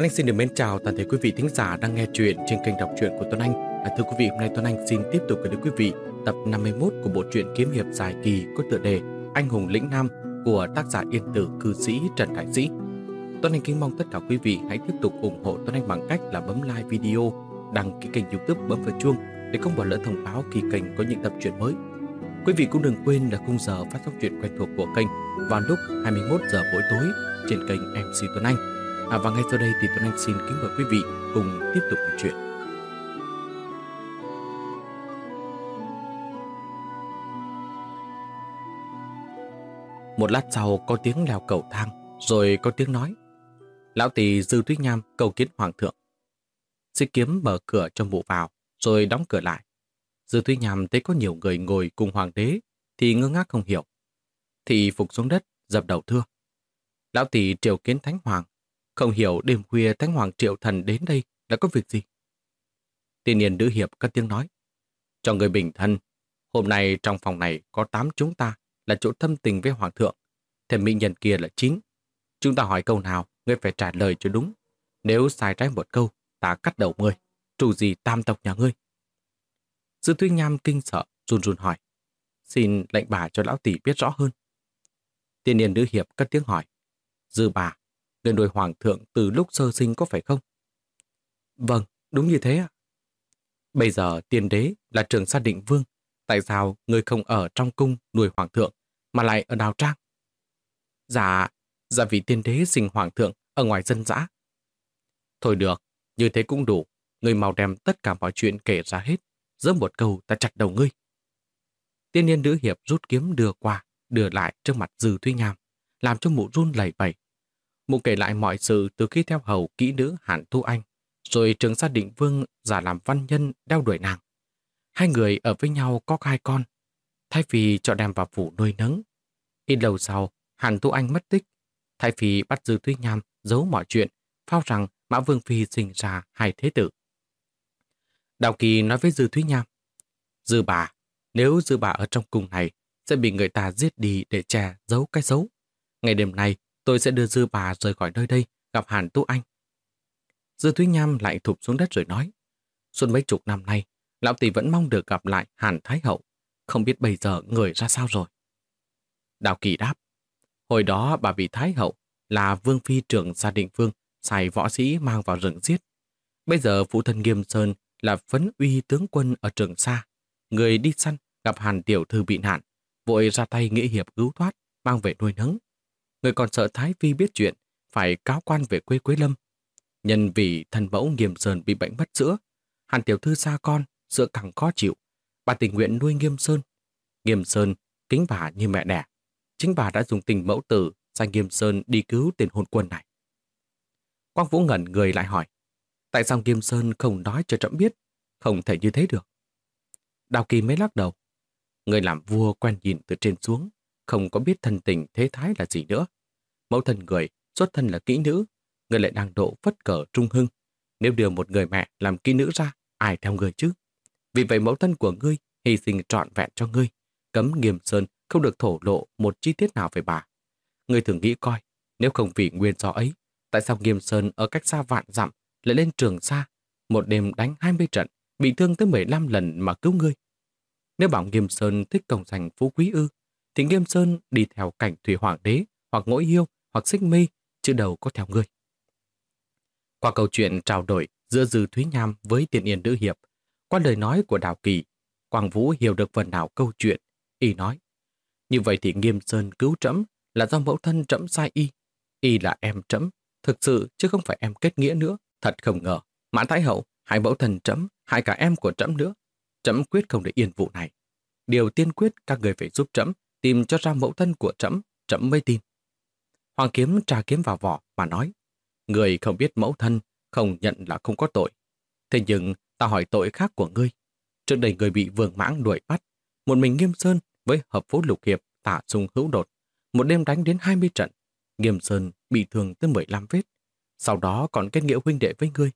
Tuấn Anh xin được mến chào toàn thể quý vị thính giả đang nghe chuyện trên kênh đọc truyện của Tuấn Anh. À, thưa quý vị, hôm nay Tuấn Anh xin tiếp tục gửi đến quý vị tập 51 của bộ truyện kiếm hiệp dài kỳ có tựa đề Anh hùng lĩnh nam của tác giả yên tử cư sĩ Trần Đại Sĩ. Tuấn Anh kính mong tất cả quý vị hãy tiếp tục ủng hộ Tuấn Anh bằng cách là bấm like video, đăng ký kênh youtube, bấm vào chuông để không bỏ lỡ thông báo khi kênh có những tập truyện mới. Quý vị cũng đừng quên là khung giờ phát sóng truyện quen thuộc của kênh vào lúc 21 giờ mỗi tối trên kênh MC Tuấn Anh. À, và ngay sau đây thì Tuấn Anh xin kính mời quý vị cùng tiếp tục câu chuyện. Một lát sau có tiếng leo cầu thang, rồi có tiếng nói. Lão tỳ Dư Tuyết Nham cầu kiến Hoàng thượng. Sĩ kiếm mở cửa cho mụ vào, rồi đóng cửa lại. Dư Tuyết Nham thấy có nhiều người ngồi cùng Hoàng đế, thì ngơ ngác không hiểu. Thì phục xuống đất, dập đầu thưa. Lão tỳ triều kiến Thánh Hoàng, không hiểu đêm khuya Thánh Hoàng Triệu Thần đến đây đã có việc gì. Tiên niên nữ hiệp cất tiếng nói. Cho người bình thân, hôm nay trong phòng này có tám chúng ta là chỗ thâm tình với Hoàng thượng. Thêm mỹ nhân kia là chín. Chúng ta hỏi câu nào, ngươi phải trả lời cho đúng. Nếu sai trái một câu, ta cắt đầu ngươi. Chủ gì tam tộc nhà ngươi? Dư Tuy Nham kinh sợ, run run hỏi. Xin lệnh bà cho lão tỷ biết rõ hơn. Tiên niên nữ hiệp cất tiếng hỏi. Dư bà, lên đôi hoàng thượng từ lúc sơ sinh có phải không? Vâng, đúng như thế ạ. Bây giờ tiên đế là trường sát định vương. Tại sao người không ở trong cung nuôi hoàng thượng mà lại ở đào trang? Dạ, dạ vì tiên đế sinh hoàng thượng ở ngoài dân dã. Thôi được, như thế cũng đủ. Người mau đem tất cả mọi chuyện kể ra hết. Giữa một câu ta chặt đầu ngươi. Tiên niên nữ hiệp rút kiếm đưa qua, đưa lại trước mặt Dư Thúy Nham, làm cho mụ run lẩy bẩy. Mụ kể lại mọi sự từ khi theo hầu kỹ nữ Hàn Thu Anh, rồi trường gia định vương giả làm văn nhân đeo đuổi nàng. Hai người ở với nhau có hai con, thay vì cho đem vào phủ nuôi nấng. Ít lâu sau, Hàn Thu Anh mất tích, thay vì bắt Dư Thúy Nham giấu mọi chuyện, phao rằng Mã Vương Phi sinh ra hai thế tử. Đào Kỳ nói với Dư Thúy Nham, Dư bà, nếu Dư bà ở trong cung này, sẽ bị người ta giết đi để che giấu cái xấu. Ngày đêm nay, tôi sẽ đưa Dư bà rời khỏi nơi đây, gặp Hàn Tu Anh. Dư Thúy Nham lại thụp xuống đất rồi nói, suốt mấy chục năm nay, Lão Tỷ vẫn mong được gặp lại Hàn Thái Hậu, không biết bây giờ người ra sao rồi. Đào Kỳ đáp, hồi đó bà vị Thái Hậu là Vương Phi trưởng gia đình Vương, xài võ sĩ mang vào rừng giết. Bây giờ phụ thân Nghiêm Sơn là phấn uy tướng quân ở trường xa. Người đi săn gặp Hàn Tiểu Thư bị nạn, vội ra tay nghĩa hiệp cứu thoát, mang về nuôi nấng. Người còn sợ Thái Phi biết chuyện, phải cáo quan về quê Quế Lâm. Nhân vì thần mẫu Nghiêm Sơn bị bệnh mất sữa, Hàn Tiểu Thư xa con, sữa càng khó chịu. Bà tình nguyện nuôi Nghiêm Sơn. Nghiêm Sơn kính bà như mẹ đẻ. Chính bà đã dùng tình mẫu tử sang Nghiêm Sơn đi cứu tên hôn quân này. Quang Vũ ngẩn người lại hỏi, tại sao Nghiêm Sơn không nói cho trẫm biết, không thể như thế được. Đào Kỳ mới lắc đầu, người làm vua quen nhìn từ trên xuống, không có biết thân tình thế thái là gì nữa. Mẫu thân người, xuất thân là kỹ nữ, người lại đang độ phất cờ trung hưng. Nếu đưa một người mẹ làm kỹ nữ ra, ai theo người chứ? Vì vậy mẫu thân của ngươi hy sinh trọn vẹn cho ngươi, cấm Nghiêm Sơn không được thổ lộ một chi tiết nào về bà. Ngươi thường nghĩ coi, nếu không vì nguyên do ấy, tại sao Nghiêm Sơn ở cách xa vạn dặm lại lên trường xa, một đêm đánh 20 trận, bị thương tới 15 lần mà cứu ngươi? Nếu bảo Nghiêm Sơn thích công thành phú quý ư, thì Nghiêm Sơn đi theo cảnh thủy hoàng đế, hoặc ngỗi hiêu, hoặc xích mi chứ đầu có theo ngươi. Qua câu chuyện trao đổi giữa Dư Thúy Nham với tiền yên nữ hiệp, qua lời nói của Đào Kỳ, Quang Vũ hiểu được phần nào câu chuyện, y nói. Như vậy thì Nghiêm Sơn cứu trẫm là do mẫu thân trẫm sai y. Y là em trẫm, thực sự chứ không phải em kết nghĩa nữa. Thật không ngờ, Mã Thái Hậu, hai mẫu thân trẫm, hai cả em của trẫm nữa. Trẫm quyết không để yên vụ này. Điều tiên quyết các người phải giúp trẫm tìm cho ra mẫu thân của trẫm, trẫm mới tin. Hoàng kiếm tra kiếm vào vỏ mà nói, người không biết mẫu thân, không nhận là không có tội. Thế nhưng ta hỏi tội khác của ngươi. Trước đây người bị vương mãng đuổi bắt, một mình nghiêm sơn với hợp phố lục hiệp tả sung hữu đột, một đêm đánh đến 20 trận, nghiêm sơn bị thương tới 15 vết. Sau đó còn kết nghĩa huynh đệ với ngươi.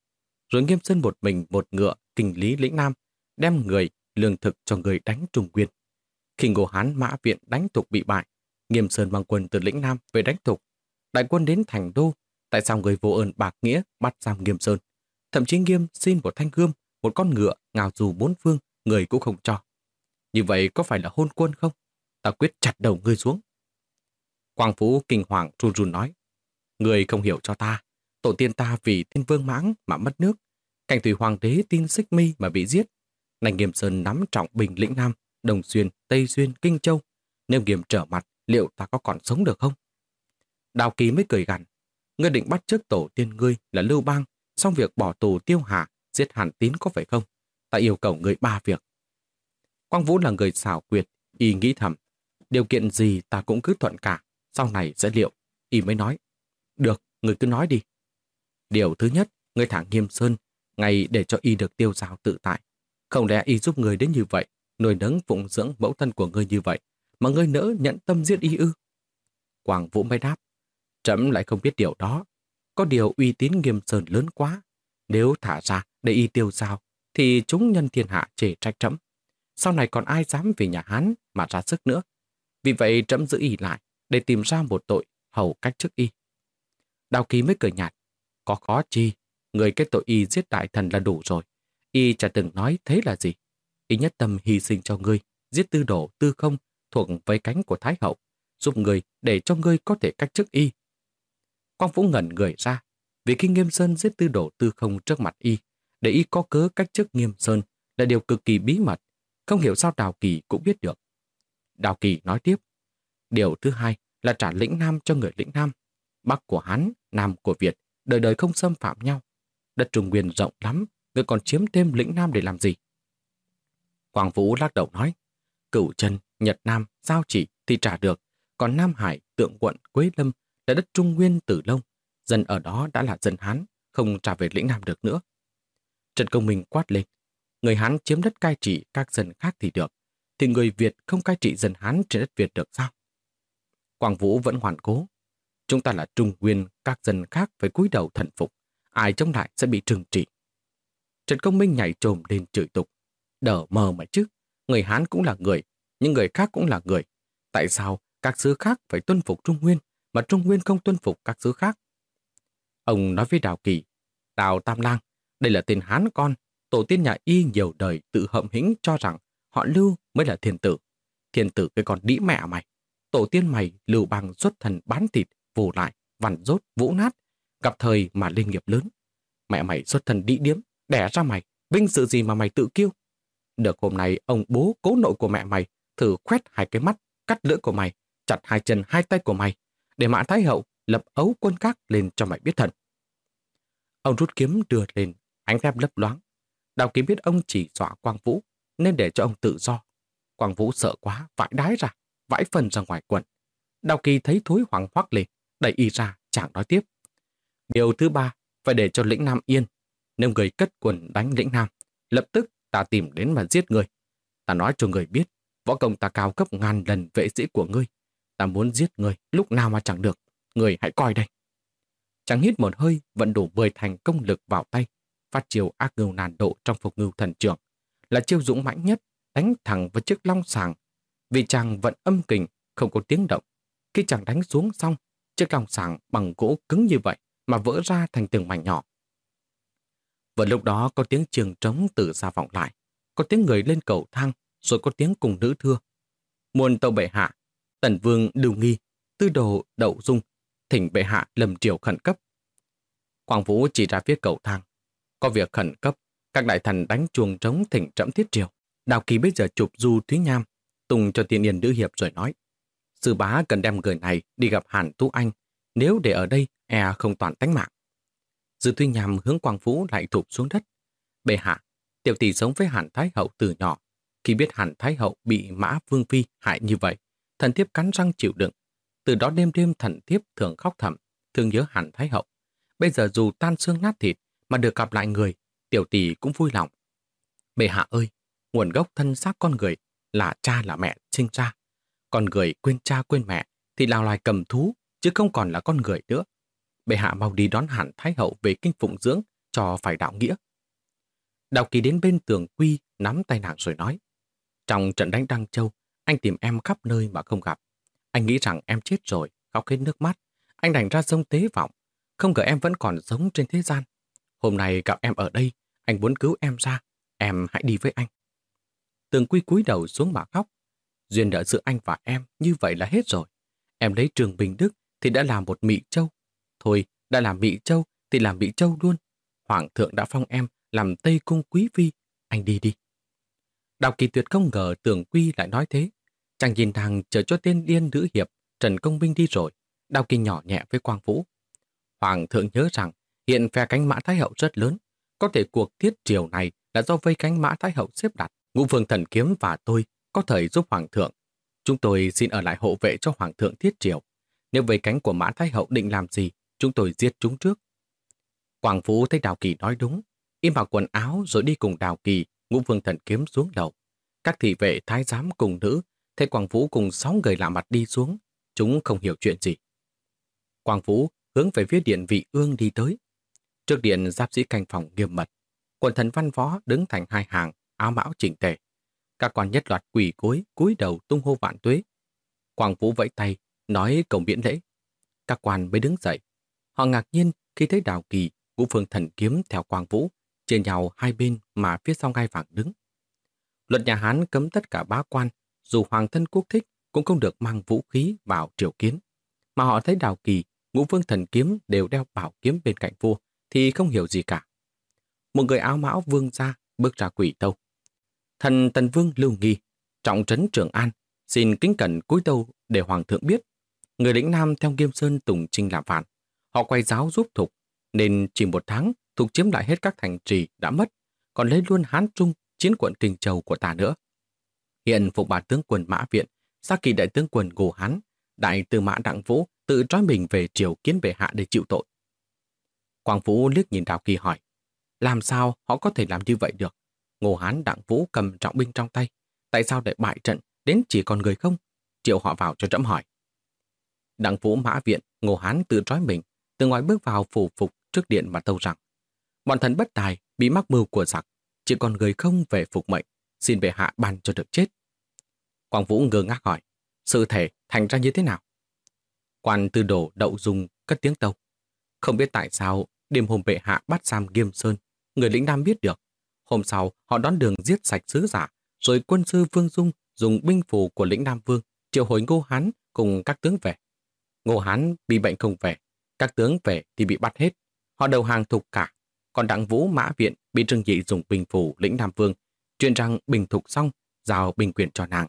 Rồi nghiêm sơn một mình một ngựa kinh lý lĩnh nam, đem người lương thực cho người đánh trùng quyền. Khi Ngô Hán mã viện đánh thục bị bại, Nghiêm Sơn mang quân từ lĩnh Nam về đánh thục. Đại quân đến thành đô, Tại sao người vô ơn bạc nghĩa bắt giam nghiêm sơn? Thậm chí nghiêm xin một thanh gươm, một con ngựa, ngào dù bốn phương, người cũng không cho. Như vậy có phải là hôn quân không? Ta quyết chặt đầu ngươi xuống. Quang Phú kinh hoàng run run nói. Người không hiểu cho ta. Tổ tiên ta vì thiên vương mãng mà mất nước. Cảnh thủy hoàng đế tin xích mi mà bị giết. Nành Nghiêm Sơn nắm trọng bình lĩnh Nam, Đồng Xuyên, Tây Xuyên, Kinh Châu. Nếu Nghiêm trở mặt, liệu ta có còn sống được không? Đào Kỳ mới cười gằn. Ngươi định bắt trước tổ tiên ngươi là Lưu Bang, xong việc bỏ tù tiêu hạ, giết hàn tín có phải không? Ta yêu cầu ngươi ba việc. Quang Vũ là người xảo quyệt, y nghĩ thầm. Điều kiện gì ta cũng cứ thuận cả, sau này sẽ liệu. Y mới nói. Được, người cứ nói đi. Điều thứ nhất, người thả nghiêm sơn, ngày để cho y được tiêu giao tự tại. Không lẽ y giúp người đến như vậy, nuôi nấng phụng dưỡng mẫu thân của ngươi như vậy, mà ngươi nỡ nhận tâm giết y ư? Quang Vũ mới đáp. Trẫm lại không biết điều đó. Có điều uy tín nghiêm sơn lớn quá. Nếu thả ra để y tiêu sao, thì chúng nhân thiên hạ chê trách trẫm. Sau này còn ai dám về nhà Hán mà ra sức nữa. Vì vậy trẫm giữ y lại để tìm ra một tội hầu cách trước y. Đào ký mới cười nhạt. Có khó chi, người kết tội y giết đại thần là đủ rồi. Y chả từng nói thế là gì. Y nhất tâm hy sinh cho ngươi, giết tư đổ tư không thuộc với cánh của Thái Hậu, giúp người để cho ngươi có thể cách chức y. Quang Vũ ngẩn người ra, vì khi Nghiêm Sơn giết tư đổ tư không trước mặt y, để y có cớ cách chức Nghiêm Sơn là điều cực kỳ bí mật, không hiểu sao Đào Kỳ cũng biết được. Đào Kỳ nói tiếp, điều thứ hai là trả lĩnh Nam cho người lĩnh Nam. Bắc của hắn, Nam của Việt, đời đời không xâm phạm nhau. Đất Trung Nguyên rộng lắm, người còn chiếm thêm lĩnh Nam để làm gì? Quang Vũ lắc đầu nói, cửu chân, Nhật Nam, Giao Chỉ thì trả được, còn Nam Hải, Tượng Quận, Quế Lâm là đất Trung Nguyên từ lâu. Dân ở đó đã là dân Hán, không trả về lĩnh Nam được nữa. Trần Công Minh quát lên, người Hán chiếm đất cai trị các dân khác thì được, thì người Việt không cai trị dân Hán trên đất Việt được sao? Quang Vũ vẫn hoàn cố. Chúng ta là Trung Nguyên, các dân khác phải cúi đầu thần phục. Ai chống lại sẽ bị trừng trị. Trần Công Minh nhảy trồm lên chửi tục. Đờ mờ mà chứ. Người Hán cũng là người, nhưng người khác cũng là người. Tại sao các xứ khác phải tuân phục Trung Nguyên, mà Trung Nguyên không tuân phục các xứ khác? Ông nói với Đào Kỳ, Đào Tam Lang, đây là tên Hán con, tổ tiên nhà y nhiều đời tự hậm hĩnh cho rằng họ lưu mới là thiên tử. Thiên tử cái con đĩ mẹ mày. Tổ tiên mày lưu bằng xuất thần bán thịt, vù lại, vằn rốt, vũ nát, gặp thời mà lên nghiệp lớn. Mẹ mày xuất thần đĩ điếm, đẻ ra mày, vinh sự gì mà mày tự kiêu. Được hôm nay ông bố cố nội của mẹ mày thử khoét hai cái mắt, cắt lưỡi của mày, chặt hai chân hai tay của mày, để mã thái hậu lập ấu quân các lên cho mày biết thần. Ông rút kiếm đưa lên, ánh thép lấp loáng. Đào kiếm biết ông chỉ dọa Quang Vũ, nên để cho ông tự do. Quang Vũ sợ quá, vãi đái ra, vãi phần ra ngoài quần. Đào kỳ thấy thối hoảng hoắc lên, đẩy y ra, chẳng nói tiếp. Điều thứ ba, phải để cho lĩnh Nam yên. Nếu người cất quần đánh lĩnh Nam, lập tức ta tìm đến mà giết người. Ta nói cho người biết, võ công ta cao cấp ngàn lần vệ sĩ của ngươi. Ta muốn giết người lúc nào mà chẳng được. Người hãy coi đây. Chẳng hít một hơi, vận đủ mười thành công lực vào tay, phát chiều ác ngưu nàn độ trong phục ngưu thần trưởng. Là chiêu dũng mãnh nhất, đánh thẳng vào chiếc long sàng. Vì chàng vẫn âm kình, không có tiếng động. Khi chàng đánh xuống xong, chiếc long sàng bằng gỗ cứng như vậy mà vỡ ra thành từng mảnh nhỏ và lúc đó có tiếng trường trống từ xa vọng lại, có tiếng người lên cầu thang, rồi có tiếng cùng nữ thưa. Muôn tàu bệ hạ, tần vương lưu nghi, tư đồ đậu dung, thỉnh bệ hạ lầm triều khẩn cấp. Quang Vũ chỉ ra phía cầu thang. Có việc khẩn cấp, các đại thần đánh chuồng trống thỉnh trẫm thiết triều. Đào Kỳ bây giờ chụp du Thúy Nham, tung cho tiên yên nữ hiệp rồi nói. Sư bá cần đem người này đi gặp Hàn tú Anh, nếu để ở đây, e không toàn tánh mạng. Dư tuy Nham hướng Quang Vũ lại thụp xuống đất. Bệ hạ, tiểu tỷ sống với Hàn Thái Hậu từ nhỏ. Khi biết Hàn Thái Hậu bị Mã Vương Phi hại như vậy, thần thiếp cắn răng chịu đựng. Từ đó đêm đêm thần thiếp thường khóc thầm, thương nhớ Hàn Thái Hậu. Bây giờ dù tan xương nát thịt mà được gặp lại người, tiểu tỷ cũng vui lòng. Bệ hạ ơi, nguồn gốc thân xác con người là cha là mẹ sinh ra. Con người quên cha quên mẹ thì là loài cầm thú, chứ không còn là con người nữa. Bệ hạ mau đi đón hẳn Thái Hậu về kinh phụng dưỡng cho phải đạo nghĩa. Đào Kỳ đến bên tường quy, nắm tay nàng rồi nói. Trong trận đánh Đăng Châu, anh tìm em khắp nơi mà không gặp. Anh nghĩ rằng em chết rồi, khóc hết nước mắt. Anh đành ra sông tế vọng. không ngờ em vẫn còn sống trên thế gian. Hôm nay gặp em ở đây, anh muốn cứu em ra. Em hãy đi với anh. Tường Quy cúi đầu xuống mà khóc. Duyên nợ giữa anh và em như vậy là hết rồi. Em lấy trường Bình Đức thì đã là một Mỹ Châu. Thôi, đã làm bị Châu thì làm bị Châu luôn. Hoàng thượng đã phong em làm Tây Cung Quý Phi. Anh đi đi. Đào Kỳ Tuyệt không ngờ Tường Quy lại nói thế. Chàng nhìn thằng chờ cho tên điên nữ hiệp Trần Công Minh đi rồi. Đào Kỳ nhỏ nhẹ với Quang Vũ. Hoàng thượng nhớ rằng hiện phe cánh mã Thái Hậu rất lớn. Có thể cuộc thiết triều này là do vây cánh mã Thái Hậu xếp đặt. Ngũ Vương Thần Kiếm và tôi có thể giúp Hoàng thượng. Chúng tôi xin ở lại hộ vệ cho Hoàng thượng thiết triều. Nếu vây cánh của mã Thái Hậu định làm gì, chúng tôi giết chúng trước. Quảng Phú thấy Đào Kỳ nói đúng, im vào quần áo rồi đi cùng Đào Kỳ, Ngũ Vương Thần Kiếm xuống lầu. Các thị vệ thái giám cùng nữ, thấy Quảng Phú cùng sáu người lạ mặt đi xuống, chúng không hiểu chuyện gì. Quảng Phú hướng về phía điện vị ương đi tới. Trước điện giáp sĩ canh phòng nghiêm mật, quần thần văn võ đứng thành hai hàng, áo mão chỉnh tề. Các quan nhất loạt quỳ cúi, cúi đầu tung hô vạn tuế. Quảng Vũ vẫy tay, nói cầu miễn lễ. Các quan mới đứng dậy. Họ ngạc nhiên khi thấy Đào Kỳ, Vũ Phương Thần kiếm theo Quang Vũ, chia nhau hai bên mà phía sau ngai vàng đứng. Luật nhà Hán cấm tất cả bá quan, dù hoàng thân quốc thích cũng không được mang vũ khí vào triều kiến. Mà họ thấy Đào Kỳ, Ngũ Vương Thần kiếm đều đeo bảo kiếm bên cạnh vua, thì không hiểu gì cả. Một người áo mão vương ra bước ra quỷ tâu. Thần Tần Vương Lưu Nghi, trọng trấn Trường An, xin kính cẩn cúi tâu để Hoàng thượng biết. Người lĩnh Nam theo Nghiêm Sơn Tùng Trinh làm phản. Họ quay giáo giúp Thục, nên chỉ một tháng Thục chiếm lại hết các thành trì đã mất, còn lấy luôn Hán Trung, chiến quận Kinh Châu của ta nữa. Hiện phục bà tướng quân Mã Viện, sau kỳ đại tướng quân Ngô Hán, đại tư mã Đặng Vũ tự trói mình về triều kiến bệ hạ để chịu tội. Quang Vũ liếc nhìn Đào Kỳ hỏi, làm sao họ có thể làm như vậy được? Ngô Hán Đặng Vũ cầm trọng binh trong tay. Tại sao lại bại trận, đến chỉ còn người không? Triệu họ vào cho trẫm hỏi. Đặng Vũ mã viện, Ngô Hán tự trói mình, từ ngoài bước vào phủ phục trước điện mà tâu rằng bọn thần bất tài bị mắc mưu của giặc, chỉ còn người không về phục mệnh, xin về hạ ban cho được chết. Quang Vũ ngơ ngác hỏi, sự thể thành ra như thế nào? Quan tư đồ đậu dùng cất tiếng tâu. Không biết tại sao đêm hôm bệ hạ bắt giam Nghiêm Sơn, người lĩnh Nam biết được, Hôm sau, họ đón đường giết sạch sứ giả, rồi quân sư Vương Dung dùng binh phù của lĩnh Nam Vương triệu hồi Ngô Hán cùng các tướng về. Ngô Hán bị bệnh không về, các tướng về thì bị bắt hết. Họ đầu hàng thục cả. Còn Đặng Vũ Mã Viện bị Trương Dị dùng bình phủ lĩnh Nam Vương, truyền rằng bình thục xong, giao bình quyền cho nàng.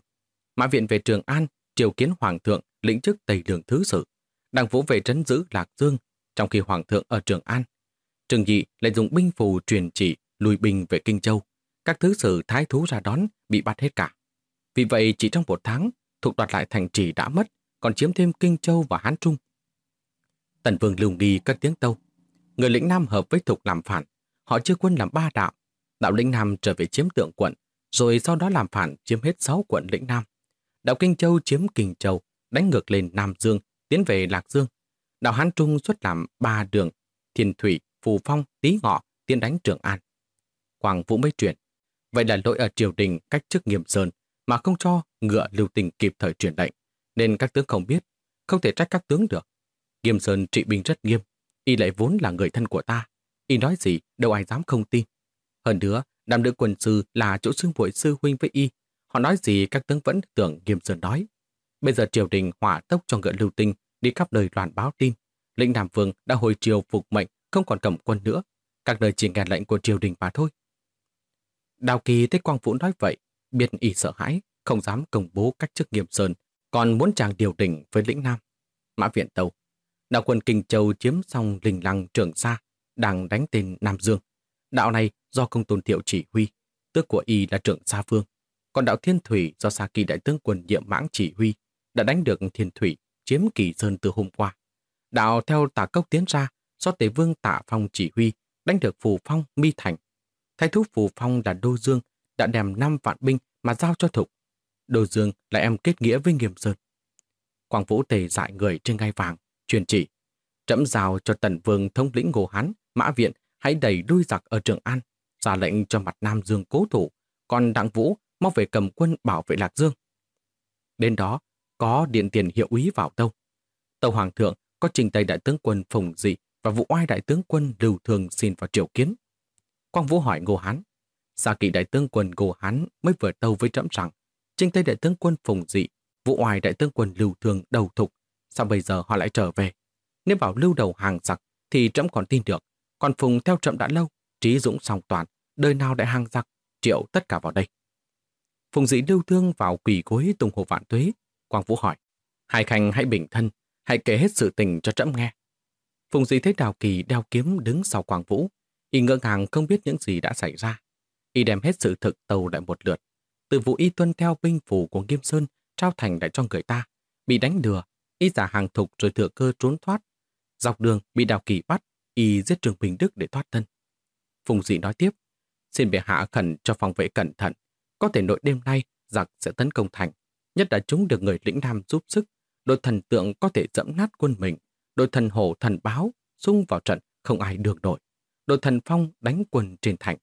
Mã Viện về Trường An, triều kiến Hoàng thượng lĩnh chức Tây Đường Thứ Sử. Đặng Vũ về trấn giữ Lạc Dương, trong khi Hoàng thượng ở Trường An. Trương Dị lại dùng binh phù truyền chỉ lùi binh về Kinh Châu, các thứ sử thái thú ra đón bị bắt hết cả. Vì vậy chỉ trong một tháng, thuộc đoạt lại thành trì đã mất, còn chiếm thêm Kinh Châu và Hán Trung. Tần Vương Lưu Nghi cất tiếng tâu. Người lĩnh Nam hợp với Thục làm phản, họ chưa quân làm ba đạo. Đạo lĩnh Nam trở về chiếm tượng quận, rồi sau đó làm phản chiếm hết sáu quận lĩnh Nam. Đạo Kinh Châu chiếm Kinh Châu, đánh ngược lên Nam Dương, tiến về Lạc Dương. Đạo Hán Trung xuất làm ba đường, Thiên Thủy, Phù Phong, Tý Ngọ, tiến đánh Trường An. Hoàng Vũ mới truyền. Vậy là lỗi ở triều đình cách chức nghiêm sơn mà không cho ngựa lưu tình kịp thời truyền lệnh, nên các tướng không biết, không thể trách các tướng được. Nghiêm Sơn trị binh rất nghiêm, y lại vốn là người thân của ta. Y nói gì, đâu ai dám không tin. Hơn nữa, đám nữ quân sư là chỗ xương vội sư huynh với y. Họ nói gì các tướng vẫn tưởng Nghiêm Sơn nói. Bây giờ triều đình hỏa tốc cho ngựa lưu tinh đi khắp nơi loạn báo tin. Lĩnh Nam Vương đã hồi triều phục mệnh, không còn cầm quân nữa. Các nơi chỉ nghe lệnh của triều đình mà thôi. Đào Kỳ thấy Quang Vũ nói vậy, biết y sợ hãi, không dám công bố cách chức nghiêm sơn, còn muốn chàng điều đình với lĩnh Nam. Mã Viện Tâu, đạo quân Kinh Châu chiếm xong linh lăng trường sa, đang đánh tên Nam Dương. Đạo này do công tôn thiệu chỉ huy, tước của y là trưởng Sa Vương. Còn đạo Thiên Thủy do Sa Kỳ đại tướng quân nhiệm mãng chỉ huy, đã đánh được Thiên Thủy, chiếm Kỳ Sơn từ hôm qua. Đạo theo tả cốc tiến ra, do Tề Vương tạ phong chỉ huy, đánh được Phù Phong, Mi Thành, Thái thú Phù Phong là Đô Dương đã đem 5 vạn binh mà giao cho Thục. Đô Dương là em kết nghĩa với Nghiêm Sơn. quảng Vũ tề dại người trên ngai vàng, truyền chỉ. Trẫm giao cho tần vương thống lĩnh Ngô Hán, Mã Viện hãy đẩy đuôi giặc ở Trường An, ra lệnh cho mặt Nam Dương cố thủ, còn Đặng Vũ mau về cầm quân bảo vệ Lạc Dương. Đến đó, có điện tiền hiệu úy vào tâu. Tâu Hoàng thượng có trình Tây Đại tướng quân Phùng Dị và vụ oai đại tướng quân Lưu Thường xin vào triều kiến. Quang Vũ hỏi Ngô Hán, Sa kỳ đại tướng quân Ngô Hán mới vừa tâu với trẫm rằng, trình tây đại tướng quân Phùng Dị, vụ oai đại tướng quân Lưu Thường đầu thục, sao bây giờ họ lại trở về? Nếu bảo lưu đầu hàng giặc thì trẫm còn tin được, còn Phùng theo trẫm đã lâu, trí dũng song toàn, đời nào đại hàng giặc, triệu tất cả vào đây. Phùng dĩ lưu thương vào quỷ gối tung hồ vạn tuế. Quang Vũ hỏi, hai khanh hãy bình thân, hãy kể hết sự tình cho trẫm nghe. Phùng dĩ thấy Đào Kỳ đeo kiếm đứng sau Quang Vũ, y ngỡ ngàng không biết những gì đã xảy ra. Y đem hết sự thực tàu lại một lượt. Từ vụ y tuân theo binh phủ của Nghiêm Sơn trao thành lại cho người ta, bị đánh lừa, y giả hàng thục rồi thừa cơ trốn thoát. Dọc đường bị Đào Kỳ bắt, y giết Trường Bình Đức để thoát thân. Phùng Dị nói tiếp, xin bệ hạ khẩn cho phòng vệ cẩn thận, có thể nội đêm nay giặc sẽ tấn công thành, nhất là chúng được người lĩnh Nam giúp sức, đội thần tượng có thể dẫm nát quân mình, đội thần hổ thần báo xung vào trận không ai được nổi. Đội thần phong đánh quân trên thành,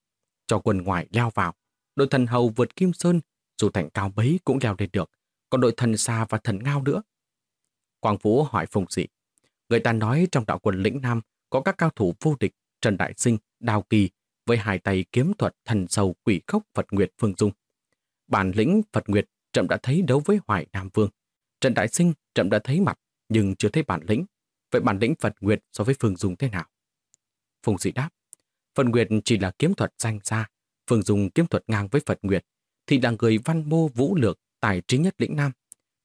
cho quân ngoài leo vào. Đội thần hầu vượt Kim Sơn, dù thành cao bấy cũng leo lên được, còn đội thần xa và thần ngao nữa. Quang Vũ hỏi Phùng Dị, người ta nói trong đạo quân lĩnh Nam có các cao thủ vô địch Trần Đại Sinh, Đào Kỳ với hai tay kiếm thuật thần sầu quỷ khốc Phật Nguyệt Phương Dung. Bản lĩnh Phật Nguyệt Trậm đã thấy đấu với Hoài Nam Vương. Trần Đại Sinh Trậm đã thấy mặt nhưng chưa thấy bản lĩnh. Vậy bản lĩnh Phật Nguyệt so với Phương Dung thế nào? Phùng Dị đáp, Phật Nguyệt chỉ là kiếm thuật danh xa, Phương Dung kiếm thuật ngang với Phật Nguyệt, thì là người văn mô vũ lược, tài trí nhất lĩnh Nam.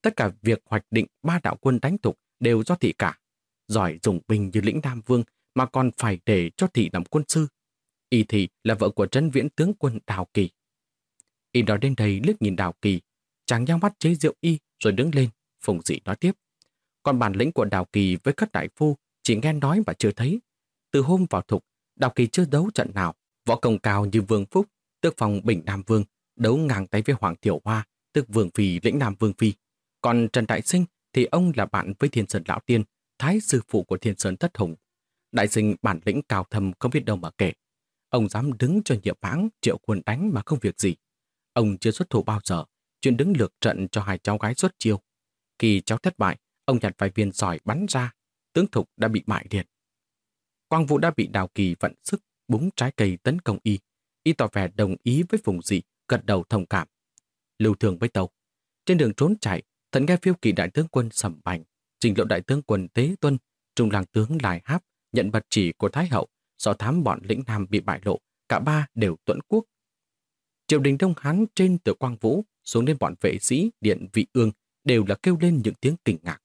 Tất cả việc hoạch định ba đạo quân đánh thục đều do thị cả. Giỏi dùng binh như lĩnh Nam Vương mà còn phải để cho thị làm quân sư. Y thị là vợ của trấn viễn tướng quân Đào Kỳ. Y nói đến đây liếc nhìn Đào Kỳ, chàng nhau mắt chế rượu y rồi đứng lên, Phùng Dị nói tiếp. Còn bản lĩnh của Đào Kỳ với các đại phu chỉ nghe nói mà chưa thấy. Từ hôm vào thục, Đào Kỳ chưa đấu trận nào, võ công cao như Vương Phúc, tước phòng Bình Nam Vương, đấu ngang tay với Hoàng Tiểu Hoa, tức Vương Phi lĩnh Nam Vương Phi. Còn Trần Đại Sinh thì ông là bạn với Thiên Sơn Lão Tiên, thái sư phụ của Thiên Sơn Thất Hùng. Đại sinh bản lĩnh cao thầm không biết đâu mà kể. Ông dám đứng cho nhiệm mãng triệu quân đánh mà không việc gì. Ông chưa xuất thủ bao giờ, chuyện đứng lược trận cho hai cháu gái xuất chiêu. Khi cháu thất bại, ông nhặt vài viên sỏi bắn ra, tướng thục đã bị bại liệt. Quang Vũ đã bị Đào Kỳ vận sức búng trái cây tấn công y. Y tỏ vẻ đồng ý với vùng dị, gật đầu thông cảm. Lưu thường với tàu. Trên đường trốn chạy, thần nghe phiêu kỳ đại tướng quân sầm bành, trình lộ đại tướng quân Tế Tuân, trung làng tướng Lại Háp nhận vật chỉ của Thái Hậu do thám bọn lĩnh Nam bị bại lộ, cả ba đều tuẫn quốc. Triều đình Đông Hán trên từ Quang Vũ xuống đến bọn vệ sĩ Điện Vị Ương đều là kêu lên những tiếng kinh ngạc.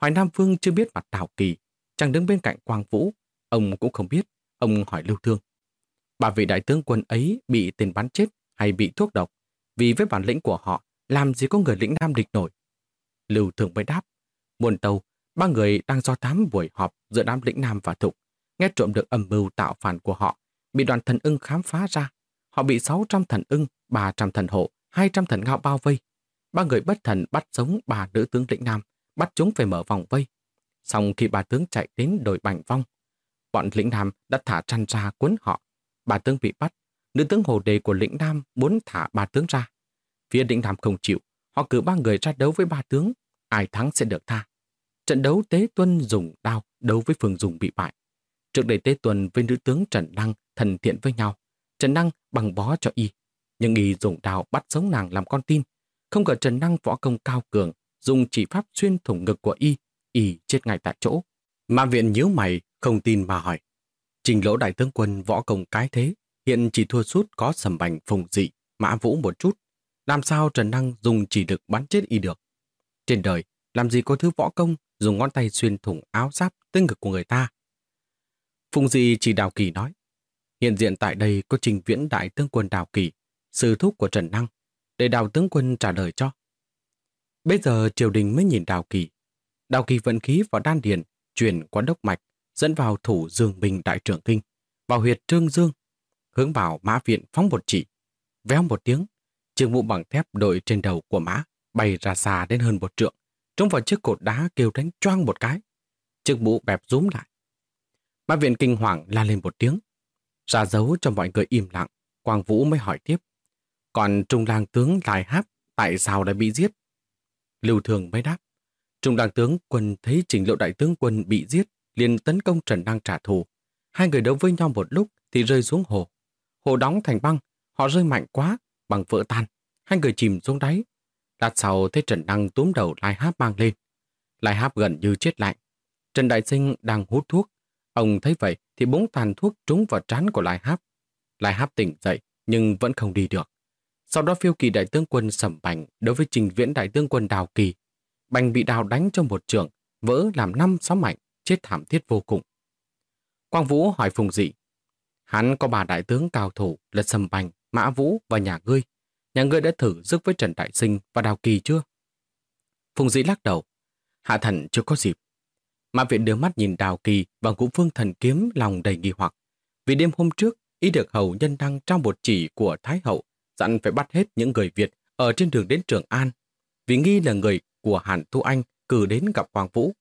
Hoài Nam Vương chưa biết mặt Đào Kỳ, chẳng đứng bên cạnh Quang Vũ, ông cũng không biết, ông hỏi Lưu Thương. Bà vị đại tướng quân ấy bị tên bắn chết hay bị thuốc độc, vì với bản lĩnh của họ, làm gì có người lĩnh Nam địch nổi. Lưu thường mới đáp, muôn tàu, ba người đang do thám buổi họp giữa đám lĩnh Nam và Thục, nghe trộm được âm mưu tạo phản của họ, bị đoàn thần ưng khám phá ra. Họ bị 600 thần ưng, 300 thần hộ, 200 thần ngạo bao vây. Ba người bất thần bắt sống bà nữ tướng lĩnh Nam, bắt chúng phải mở vòng vây. Xong khi bà tướng chạy đến đồi bành vong, bọn lĩnh Nam đã thả chăn ra cuốn họ. Bà tướng bị bắt, nữ tướng hồ đề của lĩnh Nam muốn thả bà tướng ra. Phía Đĩnh Nam không chịu, họ cử ba người ra đấu với ba tướng, ai thắng sẽ được tha. Trận đấu Tế Tuân dùng đao đấu với Phương Dùng bị bại. Trước đây Tế Tuân với nữ tướng Trần Đăng thần thiện với nhau. Trần Đăng bằng bó cho y. Nhưng y dùng đao bắt sống nàng làm con tin. Không ngờ Trần Đăng võ công cao cường, dùng chỉ pháp xuyên thủng ngực của y, y chết ngay tại chỗ. Mà viện nhíu mày, không tin mà hỏi. Trình lỗ đại tướng quân võ công cái thế, hiện chỉ thua sút có sầm bành phùng dị, mã vũ một chút. Làm sao Trần Năng dùng chỉ được bắn chết y được? Trên đời, làm gì có thứ võ công dùng ngón tay xuyên thủng áo giáp tới ngực của người ta. Phùng Dị chỉ Đào Kỳ nói, hiện diện tại đây có trình viễn đại tướng quân Đào Kỳ, sư thúc của Trần Năng, để Đào tướng quân trả lời cho. Bây giờ triều đình mới nhìn Đào Kỳ. Đào Kỳ vận khí vào đan điền, chuyển qua đốc mạch, dẫn vào thủ Dương Bình Đại trưởng Kinh, vào huyệt Trương Dương, hướng vào mã viện phóng một chỉ. Véo một tiếng, chiếc mũ bằng thép đội trên đầu của mã bay ra xa đến hơn một trượng, trông vào chiếc cột đá kêu đánh choang một cái. Chiếc mũ bẹp rúm lại. Mã viện kinh hoàng la lên một tiếng. Ra dấu cho mọi người im lặng, Quang Vũ mới hỏi tiếp. Còn Trung lang tướng Lai Háp tại sao lại bị giết? Lưu Thường mới đáp. Trung lang tướng quân thấy trình lộ đại tướng quân bị giết, liền tấn công Trần Đăng trả thù. Hai người đấu với nhau một lúc thì rơi xuống hồ. Hồ đóng thành băng, họ rơi mạnh quá, bằng vỡ tan. Hai người chìm xuống đáy. Lát sau thấy Trần Đăng túm đầu Lai Háp mang lên. Lai Háp gần như chết lạnh. Trần Đại Sinh đang hút thuốc. Ông thấy vậy thì búng tàn thuốc trúng vào trán của Lai Háp. Lai Háp tỉnh dậy nhưng vẫn không đi được. Sau đó phiêu kỳ đại tướng quân sẩm bành đối với trình viễn đại tướng quân Đào Kỳ. Bành bị đào đánh trong một trường, vỡ làm năm sáu mảnh, chết thảm thiết vô cùng. Quang Vũ hỏi Phùng Dị. Hắn có bà đại tướng cao thủ là Sầm Bành, Mã Vũ và nhà ngươi. Nhà ngươi đã thử giúp với Trần Đại Sinh và Đào Kỳ chưa? Phùng Dĩ lắc đầu. Hạ thần chưa có dịp. Mã Viện đưa mắt nhìn Đào Kỳ và Ngũ Phương Thần Kiếm lòng đầy nghi hoặc. Vì đêm hôm trước, ý được hầu nhân đăng trong một chỉ của Thái Hậu dặn phải bắt hết những người Việt ở trên đường đến Trường An, vì nghi là người của Hàn Thu Anh cử đến gặp Hoàng Vũ.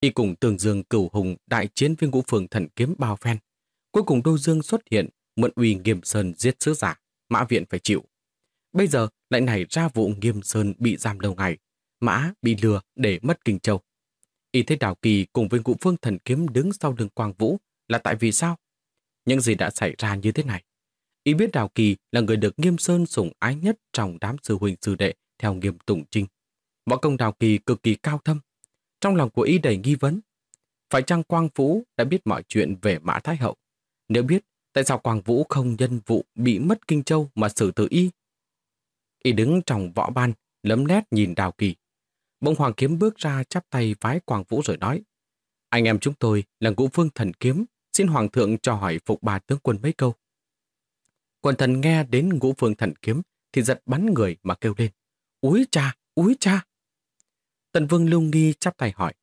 Y cùng tường dương cửu hùng đại chiến với ngũ phường thần kiếm bao phen. Cuối cùng Đô Dương xuất hiện, mượn uy Nghiêm Sơn giết sứ giả, Mã Viện phải chịu. Bây giờ lại nảy ra vụ Nghiêm Sơn bị giam lâu ngày, Mã bị lừa để mất Kinh Châu. Y thế Đào Kỳ cùng với ngũ phương thần kiếm đứng sau lưng Quang Vũ là tại vì sao? Những gì đã xảy ra như thế này? Y biết Đào Kỳ là người được Nghiêm Sơn sủng ái nhất trong đám sư huynh sư đệ theo Nghiêm Tùng Trinh. Võ công Đào Kỳ cực kỳ cao thâm. Trong lòng của Y đầy nghi vấn. Phải chăng Quang Vũ đã biết mọi chuyện về Mã Thái Hậu? Nếu biết, tại sao Quang Vũ không nhân vụ bị mất Kinh Châu mà xử tử Y? Y đứng trong võ ban, lấm nét nhìn Đào Kỳ. Bỗng Hoàng Kiếm bước ra chắp tay vái Quang Vũ rồi nói Anh em chúng tôi là ngũ phương thần kiếm, xin Hoàng thượng cho hỏi phục bà tướng quân mấy câu. Quần thần nghe đến ngũ phương thần kiếm thì giật bắn người mà kêu lên. Úi cha, úi cha. Tần vương lưu nghi chắp tay hỏi.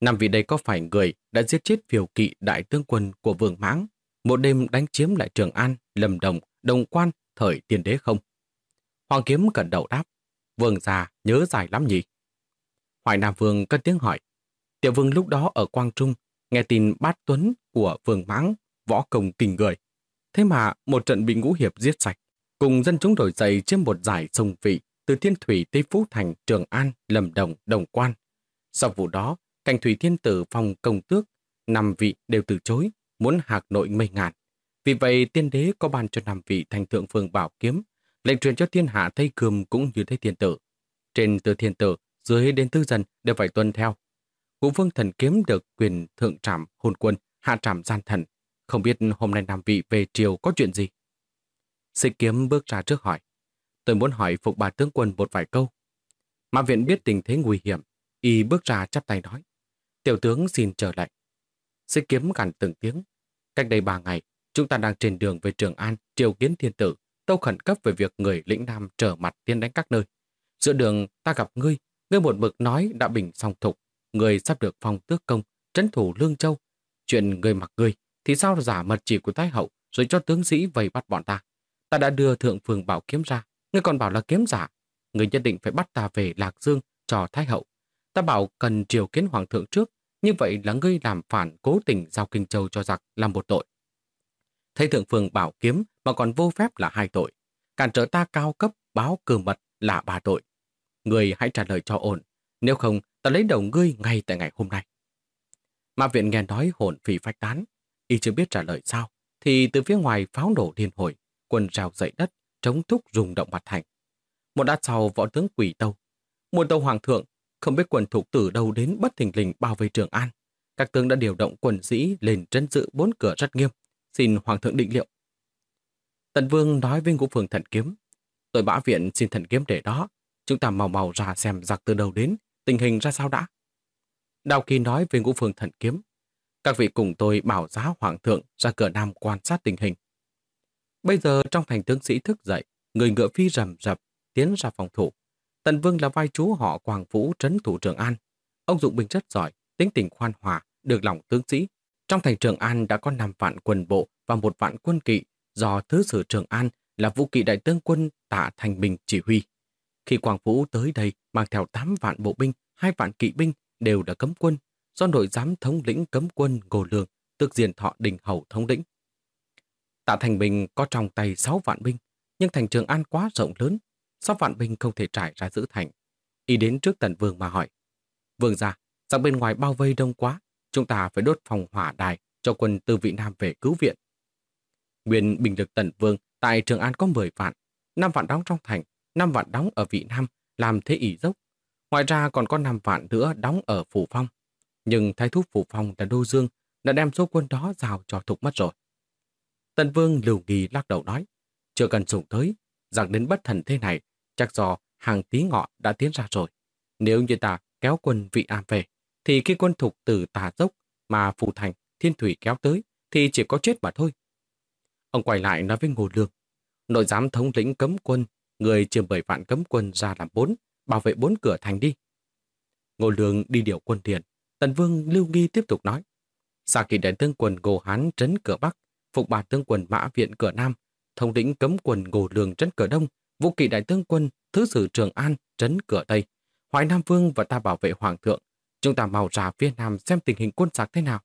Năm vị đây có phải người đã giết chết phiều kỵ đại tướng quân của vương mãng, một đêm đánh chiếm lại Trường An, Lâm Đồng, Đồng Quan, thời tiền đế không? Hoàng kiếm cẩn đầu đáp. Vương già nhớ dài lắm nhỉ? Hoài Nam Vương cất tiếng hỏi. Tiểu vương lúc đó ở Quang Trung, nghe tin bát tuấn của vương mãng, võ công kinh người. Thế mà một trận bị ngũ hiệp giết sạch, cùng dân chúng đổi dậy trên một giải sông vị từ Thiên Thủy Tây Phú Thành, Trường An, Lâm Đồng, Đồng Quan. Sau vụ đó, cảnh thủy thiên tử phòng công tước, năm vị đều từ chối, muốn hạc nội mây ngàn. Vì vậy, tiên đế có ban cho năm vị thành thượng phương bảo kiếm, lệnh truyền cho thiên hạ Tây Cương cũng như Tây Thiên Tử. Trên từ thiên tử, dưới đến tư dân đều phải tuân theo. Ngũ vương thần kiếm được quyền thượng trảm hồn quân, hạ trảm gian thần, không biết hôm nay Nam Vị về triều có chuyện gì? Xích kiếm bước ra trước hỏi. Tôi muốn hỏi phục bà tướng quân một vài câu. mà viện biết tình thế nguy hiểm. Y bước ra chắp tay nói. Tiểu tướng xin trở lại. Xích kiếm gằn từng tiếng. Cách đây ba ngày, chúng ta đang trên đường về Trường An, triều kiến thiên tử, tâu khẩn cấp về việc người lĩnh Nam trở mặt tiến đánh các nơi. Giữa đường ta gặp ngươi, ngươi một mực nói đã bình song thục, người sắp được phong tước công, trấn thủ Lương Châu. Chuyện người mặc ngươi, thì sao giả mật chỉ của Thái Hậu rồi cho tướng sĩ vây bắt bọn ta? Ta đã đưa thượng phường bảo kiếm ra, ngươi còn bảo là kiếm giả. Ngươi nhất định phải bắt ta về Lạc Dương cho Thái Hậu. Ta bảo cần triều kiến hoàng thượng trước, như vậy là ngươi làm phản cố tình giao Kinh Châu cho giặc là một tội. Thầy thượng phường bảo kiếm mà còn vô phép là hai tội. Cản trở ta cao cấp báo cơ mật là ba tội. Ngươi hãy trả lời cho ổn, nếu không ta lấy đầu ngươi ngay tại ngày hôm nay. Mã viện nghe nói hồn phì phách tán, y chưa biết trả lời sao, thì từ phía ngoài pháo nổ liên hồi, quân rào dậy đất, chống thúc rung động mặt thành. Một đát sau võ tướng quỷ tâu. Muôn tâu hoàng thượng, không biết quần thục từ đâu đến bất thình lình bao vây trường an. Các tướng đã điều động quần sĩ lên trấn giữ bốn cửa rất nghiêm, xin hoàng thượng định liệu. Tần Vương nói với ngũ phường thần kiếm, tôi bã viện xin thần kiếm để đó, chúng ta màu màu ra xem giặc từ đâu đến, tình hình ra sao đã. Đào Kỳ nói với ngũ phường thần kiếm, các vị cùng tôi bảo giá hoàng thượng ra cửa nam quan sát tình hình. Bây giờ trong thành tướng sĩ thức dậy, người ngựa phi rầm rập, tiến ra phòng thủ. Tần Vương là vai chú họ Quảng Vũ trấn thủ Trường An. Ông dụng binh rất giỏi, tính tình khoan hòa, được lòng tướng sĩ. Trong thành Trường An đã có 5 vạn quân bộ và một vạn quân kỵ do Thứ sử Trường An là vũ kỵ đại tướng quân Tạ Thành Bình chỉ huy. Khi Quảng Vũ tới đây mang theo 8 vạn bộ binh, hai vạn kỵ binh đều đã cấm quân do nội giám thống lĩnh cấm quân Ngô Lương, tước diền thọ đình hầu thống lĩnh. Tạ Thành Bình có trong tay 6 vạn binh, nhưng thành Trường An quá rộng lớn, 6 vạn binh không thể trải ra giữ thành. Y đến trước tần vương mà hỏi, Vương ra, rằng bên ngoài bao vây đông quá, chúng ta phải đốt phòng hỏa đài cho quân từ vị Nam về cứu viện. Nguyên bình lực tần vương tại Trường An có 10 vạn, 5 vạn đóng trong thành, 5 vạn đóng ở vị Nam làm thế ỷ dốc. Ngoài ra còn có 5 vạn nữa đóng ở Phủ Phong. Nhưng thái thúc Phủ Phong là Đô Dương đã đem số quân đó rào cho thục mất rồi. Tần Vương lưu nghi lắc đầu nói, chưa cần dùng tới, rằng đến bất thần thế này, chắc do hàng tí ngọ đã tiến ra rồi. Nếu như ta kéo quân vị An về, thì khi quân thục từ tà dốc mà phù thành, thiên thủy kéo tới, thì chỉ có chết mà thôi. Ông quay lại nói với Ngô Lương, nội giám thống lĩnh cấm quân, người chiếm bảy vạn cấm quân ra làm bốn, bảo vệ bốn cửa thành đi. Ngô Lương đi điều quân tiền, Tần Vương Lưu Nghi tiếp tục nói, xa kỳ đại tướng quân Ngô Hán trấn cửa Bắc, phục bà tướng quân Mã Viện cửa Nam, thống lĩnh cấm quân Ngô Lương trấn cửa Đông, vũ kỳ đại tướng quân Thứ sử Trường An trấn cửa Tây, Hoài Nam Vương và ta bảo vệ Hoàng thượng. Chúng ta mau ra phía Nam xem tình hình quân giặc thế nào.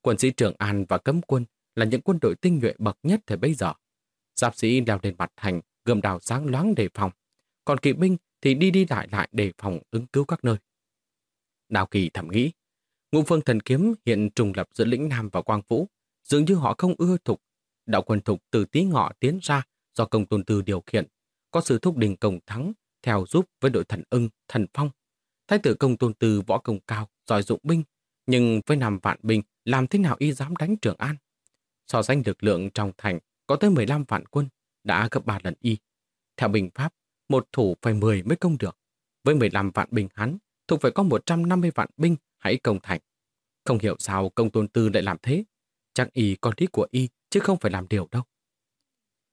Quân sĩ Trường An và cấm quân là những quân đội tinh nhuệ bậc nhất thời bây giờ. Giáp sĩ leo lên mặt thành, gươm đào sáng loáng đề phòng. Còn kỵ binh thì đi đi lại lại đề phòng ứng cứu các nơi. Đào Kỳ thầm nghĩ, ngũ phương thần kiếm hiện trùng lập giữa lĩnh Nam và Quang Vũ, dường như họ không ưa thục. Đạo quân thục từ tí ngọ tiến ra do công tôn tư điều khiển, có sự thúc đình công thắng, theo giúp với đội thần ưng, thần phong. Thái tử công tôn tư võ công cao, giỏi dụng binh, nhưng với năm vạn binh, làm thế nào y dám đánh Trường An? So sánh lực lượng trong thành có tới 15 vạn quân, đã gấp 3 lần y. Theo bình pháp, một thủ phải 10 mới công được. Với 15 vạn binh hắn, thuộc phải có 150 vạn binh hãy công thành. Không hiểu sao công tôn tư lại làm thế. Chắc y con lý của y, chứ không phải làm điều đâu.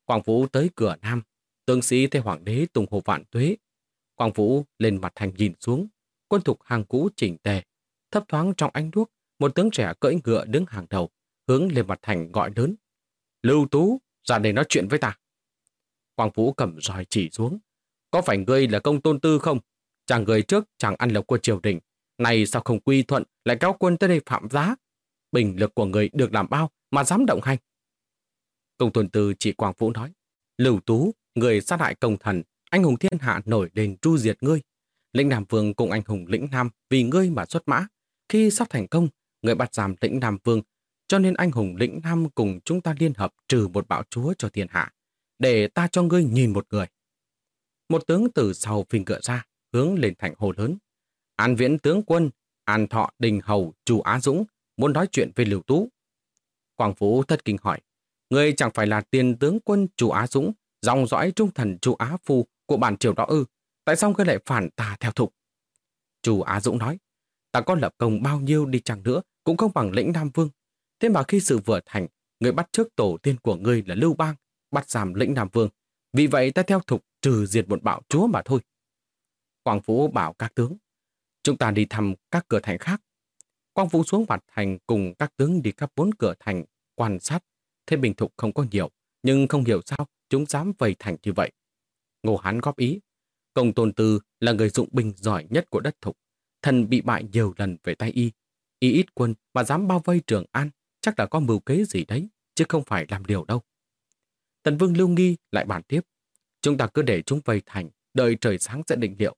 Quảng Vũ tới cửa Nam, tướng sĩ theo hoàng đế tùng hồ vạn tuế. Quảng Vũ lên mặt thành nhìn xuống, quân thục hàng cũ chỉnh tề. Thấp thoáng trong ánh đuốc, một tướng trẻ cưỡi ngựa đứng hàng đầu, hướng lên mặt thành gọi lớn. Lưu Tú, ra đây nói chuyện với ta. Quang Vũ cầm roi chỉ xuống. Có phải ngươi là công tôn tư không? Chàng người trước chẳng ăn lộc của triều đình. Này sao không quy thuận lại kéo quân tới đây phạm giá? Bình lực của người được làm bao mà dám động hành? Công tuần tư chỉ Quang Vũ nói. Lưu Tú, người sát hại công thần, anh hùng thiên hạ nổi lên tru diệt ngươi. Lĩnh Nam Vương cùng anh hùng lĩnh Nam vì ngươi mà xuất mã. Khi sắp thành công, người bắt giam lĩnh Nam Vương cho nên anh hùng lĩnh Nam cùng chúng ta liên hợp trừ một bạo chúa cho thiên hạ, để ta cho ngươi nhìn một người. Một tướng từ sau phình ngựa ra, hướng lên thành hồ lớn. An viễn tướng quân, An thọ đình hầu, chủ Á Dũng, muốn nói chuyện với Liều Tú. Quang Phú thất kinh hỏi, ngươi chẳng phải là tiền tướng quân chủ Á Dũng, dòng dõi trung thần chủ Á Phu của bản triều đó ư, tại sao ngươi lại phản ta theo thục? Chủ Á Dũng nói, ta có lập công bao nhiêu đi chăng nữa, cũng không bằng lĩnh Nam Vương. Thế mà khi sự vừa thành, người bắt trước tổ tiên của ngươi là Lưu Bang, bắt giảm lĩnh Nam Vương. Vì vậy ta theo thục trừ diệt một bạo chúa mà thôi. Quang Vũ bảo các tướng, chúng ta đi thăm các cửa thành khác. Quang Vũ xuống mặt thành cùng các tướng đi khắp bốn cửa thành, quan sát. Thế bình thục không có nhiều, nhưng không hiểu sao chúng dám vây thành như vậy. Ngô Hán góp ý, công tôn tư là người dụng binh giỏi nhất của đất thục. Thần bị bại nhiều lần về tay y. Y ít quân mà dám bao vây trường an, chắc là có mưu kế gì đấy, chứ không phải làm điều đâu. Tần Vương lưu nghi lại bàn tiếp. Chúng ta cứ để chúng vây thành, đợi trời sáng sẽ định liệu.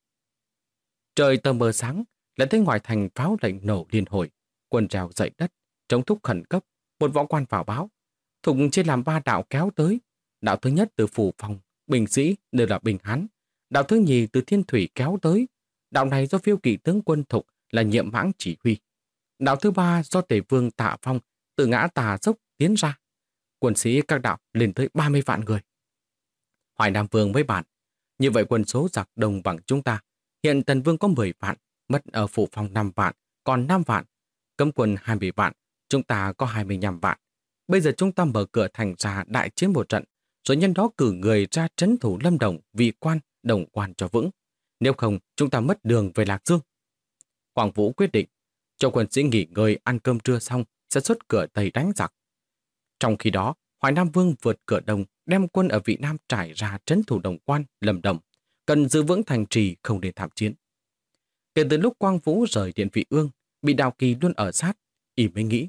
Trời tờ mờ sáng, lại thấy ngoài thành pháo lệnh nổ liên hồi, quân trào dậy đất, chống thúc khẩn cấp, một võ quan vào báo. Thục trên làm ba đạo kéo tới. Đạo thứ nhất từ phủ phòng, bình sĩ đều là bình hán. Đạo thứ nhì từ thiên thủy kéo tới. Đạo này do phiêu kỵ tướng quân thục là nhiệm mãng chỉ huy. Đạo thứ ba do tể vương tạ phong từ ngã tà dốc tiến ra. Quân sĩ các đạo lên tới 30 vạn người. Hoài Nam Vương với bạn, như vậy quân số giặc đồng bằng chúng ta. Hiện Tần Vương có 10 vạn, mất ở phủ phòng 5 vạn, còn 5 vạn. Cấm quân 20 vạn, chúng ta có 25 vạn. Bây giờ chúng ta mở cửa thành ra đại chiến một trận, rồi nhân đó cử người ra trấn thủ lâm đồng, vị quan, đồng quan cho vững. Nếu không, chúng ta mất đường về Lạc Dương. Quảng Vũ quyết định, cho quân sĩ nghỉ ngơi ăn cơm trưa xong, sẽ xuất cửa Tây đánh giặc. Trong khi đó, Hoài Nam Vương vượt cửa đồng, đem quân ở vị Nam trải ra trấn thủ đồng quan, lầm đồng, cần giữ vững thành trì không để thảm chiến. Kể từ lúc Quang Vũ rời Điện Vị Ương, bị Đào Kỳ luôn ở sát, y mới nghĩ,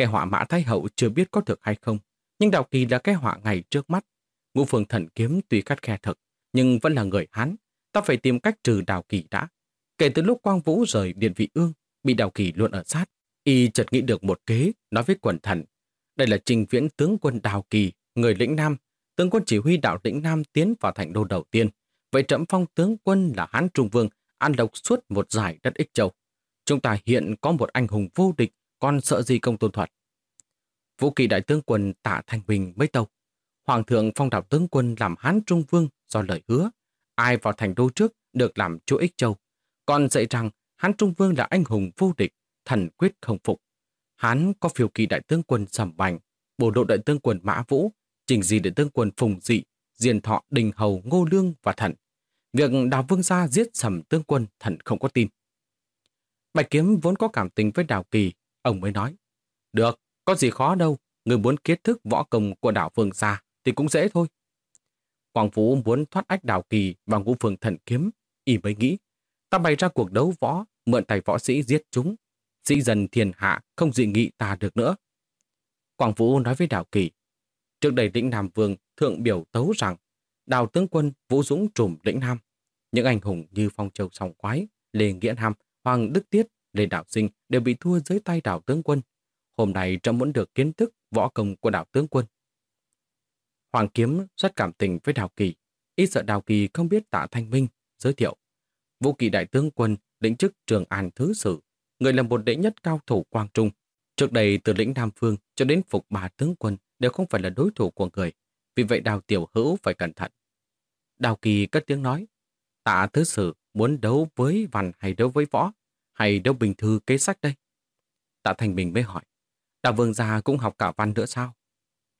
cái họa mã Thái Hậu chưa biết có thực hay không, nhưng Đào Kỳ là cái họa ngày trước mắt. Ngũ phương thần kiếm tuy cắt khe thật nhưng vẫn là người Hán, ta phải tìm cách trừ Đào Kỳ đã. Kể từ lúc Quang Vũ rời Điện Vị Ương, bị Đào Kỳ luôn ở sát, Y chợt nghĩ được một kế, nói với quần thần. Đây là trình viễn tướng quân Đào Kỳ, người lĩnh Nam. Tướng quân chỉ huy đạo lĩnh Nam tiến vào thành đô đầu tiên. Vậy trẫm phong tướng quân là Hán Trung Vương, an độc suốt một giải đất ích châu. Chúng ta hiện có một anh hùng vô địch, còn sợ gì công tôn thuật. Vũ kỳ đại tướng quân tạ thành Bình mấy tâu. Hoàng thượng phong đạo tướng quân làm Hán Trung Vương do lời hứa. Ai vào thành đô trước được làm chỗ ích châu. Còn dạy rằng Hán Trung Vương là anh hùng vô địch, thần quyết không phục. Hán có phiêu kỳ đại tướng quân Sầm Bành, bộ đội đại tướng quân Mã Vũ, trình di đại tướng quân Phùng Dị, diền thọ Đình Hầu Ngô Lương và Thần. Việc Đào Vương Gia giết Sầm tướng quân thần không có tin. Bạch Kiếm vốn có cảm tình với Đào Kỳ, ông mới nói. Được, có gì khó đâu, người muốn kiến thức võ công của đảo phương xa thì cũng dễ thôi. Quang Phú muốn thoát ách đảo Kỳ và ngũ phương thần kiếm, y mới nghĩ. Ta bày ra cuộc đấu võ, mượn tay võ sĩ giết chúng. Sĩ dần thiền hạ không dị nghị ta được nữa. Quang Vũ nói với đảo Kỳ. Trước đây lĩnh Nam Vương thượng biểu tấu rằng đào tướng quân Vũ Dũng trùm lĩnh Nam. Những anh hùng như Phong Châu Sòng Quái, Lê Nghĩa Nam, Hoàng Đức Tiết, Lê Đạo Sinh đều bị thua dưới tay đảo tướng quân. Hôm nay trẫm muốn được kiến thức võ công của đảo tướng quân. Hoàng Kiếm rất cảm tình với Đào Kỳ. Ít sợ Đào Kỳ không biết tạ Thanh Minh, giới thiệu. Vũ Kỳ Đại tướng quân lĩnh chức Trường An Thứ Sử, người là một đệ nhất cao thủ Quang Trung. Trước đây từ lĩnh Nam Phương cho đến phục bà tướng quân đều không phải là đối thủ của người. Vì vậy Đào Tiểu Hữu phải cẩn thận. Đào Kỳ cất tiếng nói, tạ Thứ Sử muốn đấu với văn hay đấu với võ, hay đâu bình thư kế sách đây? Tạ Thành Bình mới hỏi, Đào Vương Gia cũng học cả văn nữa sao?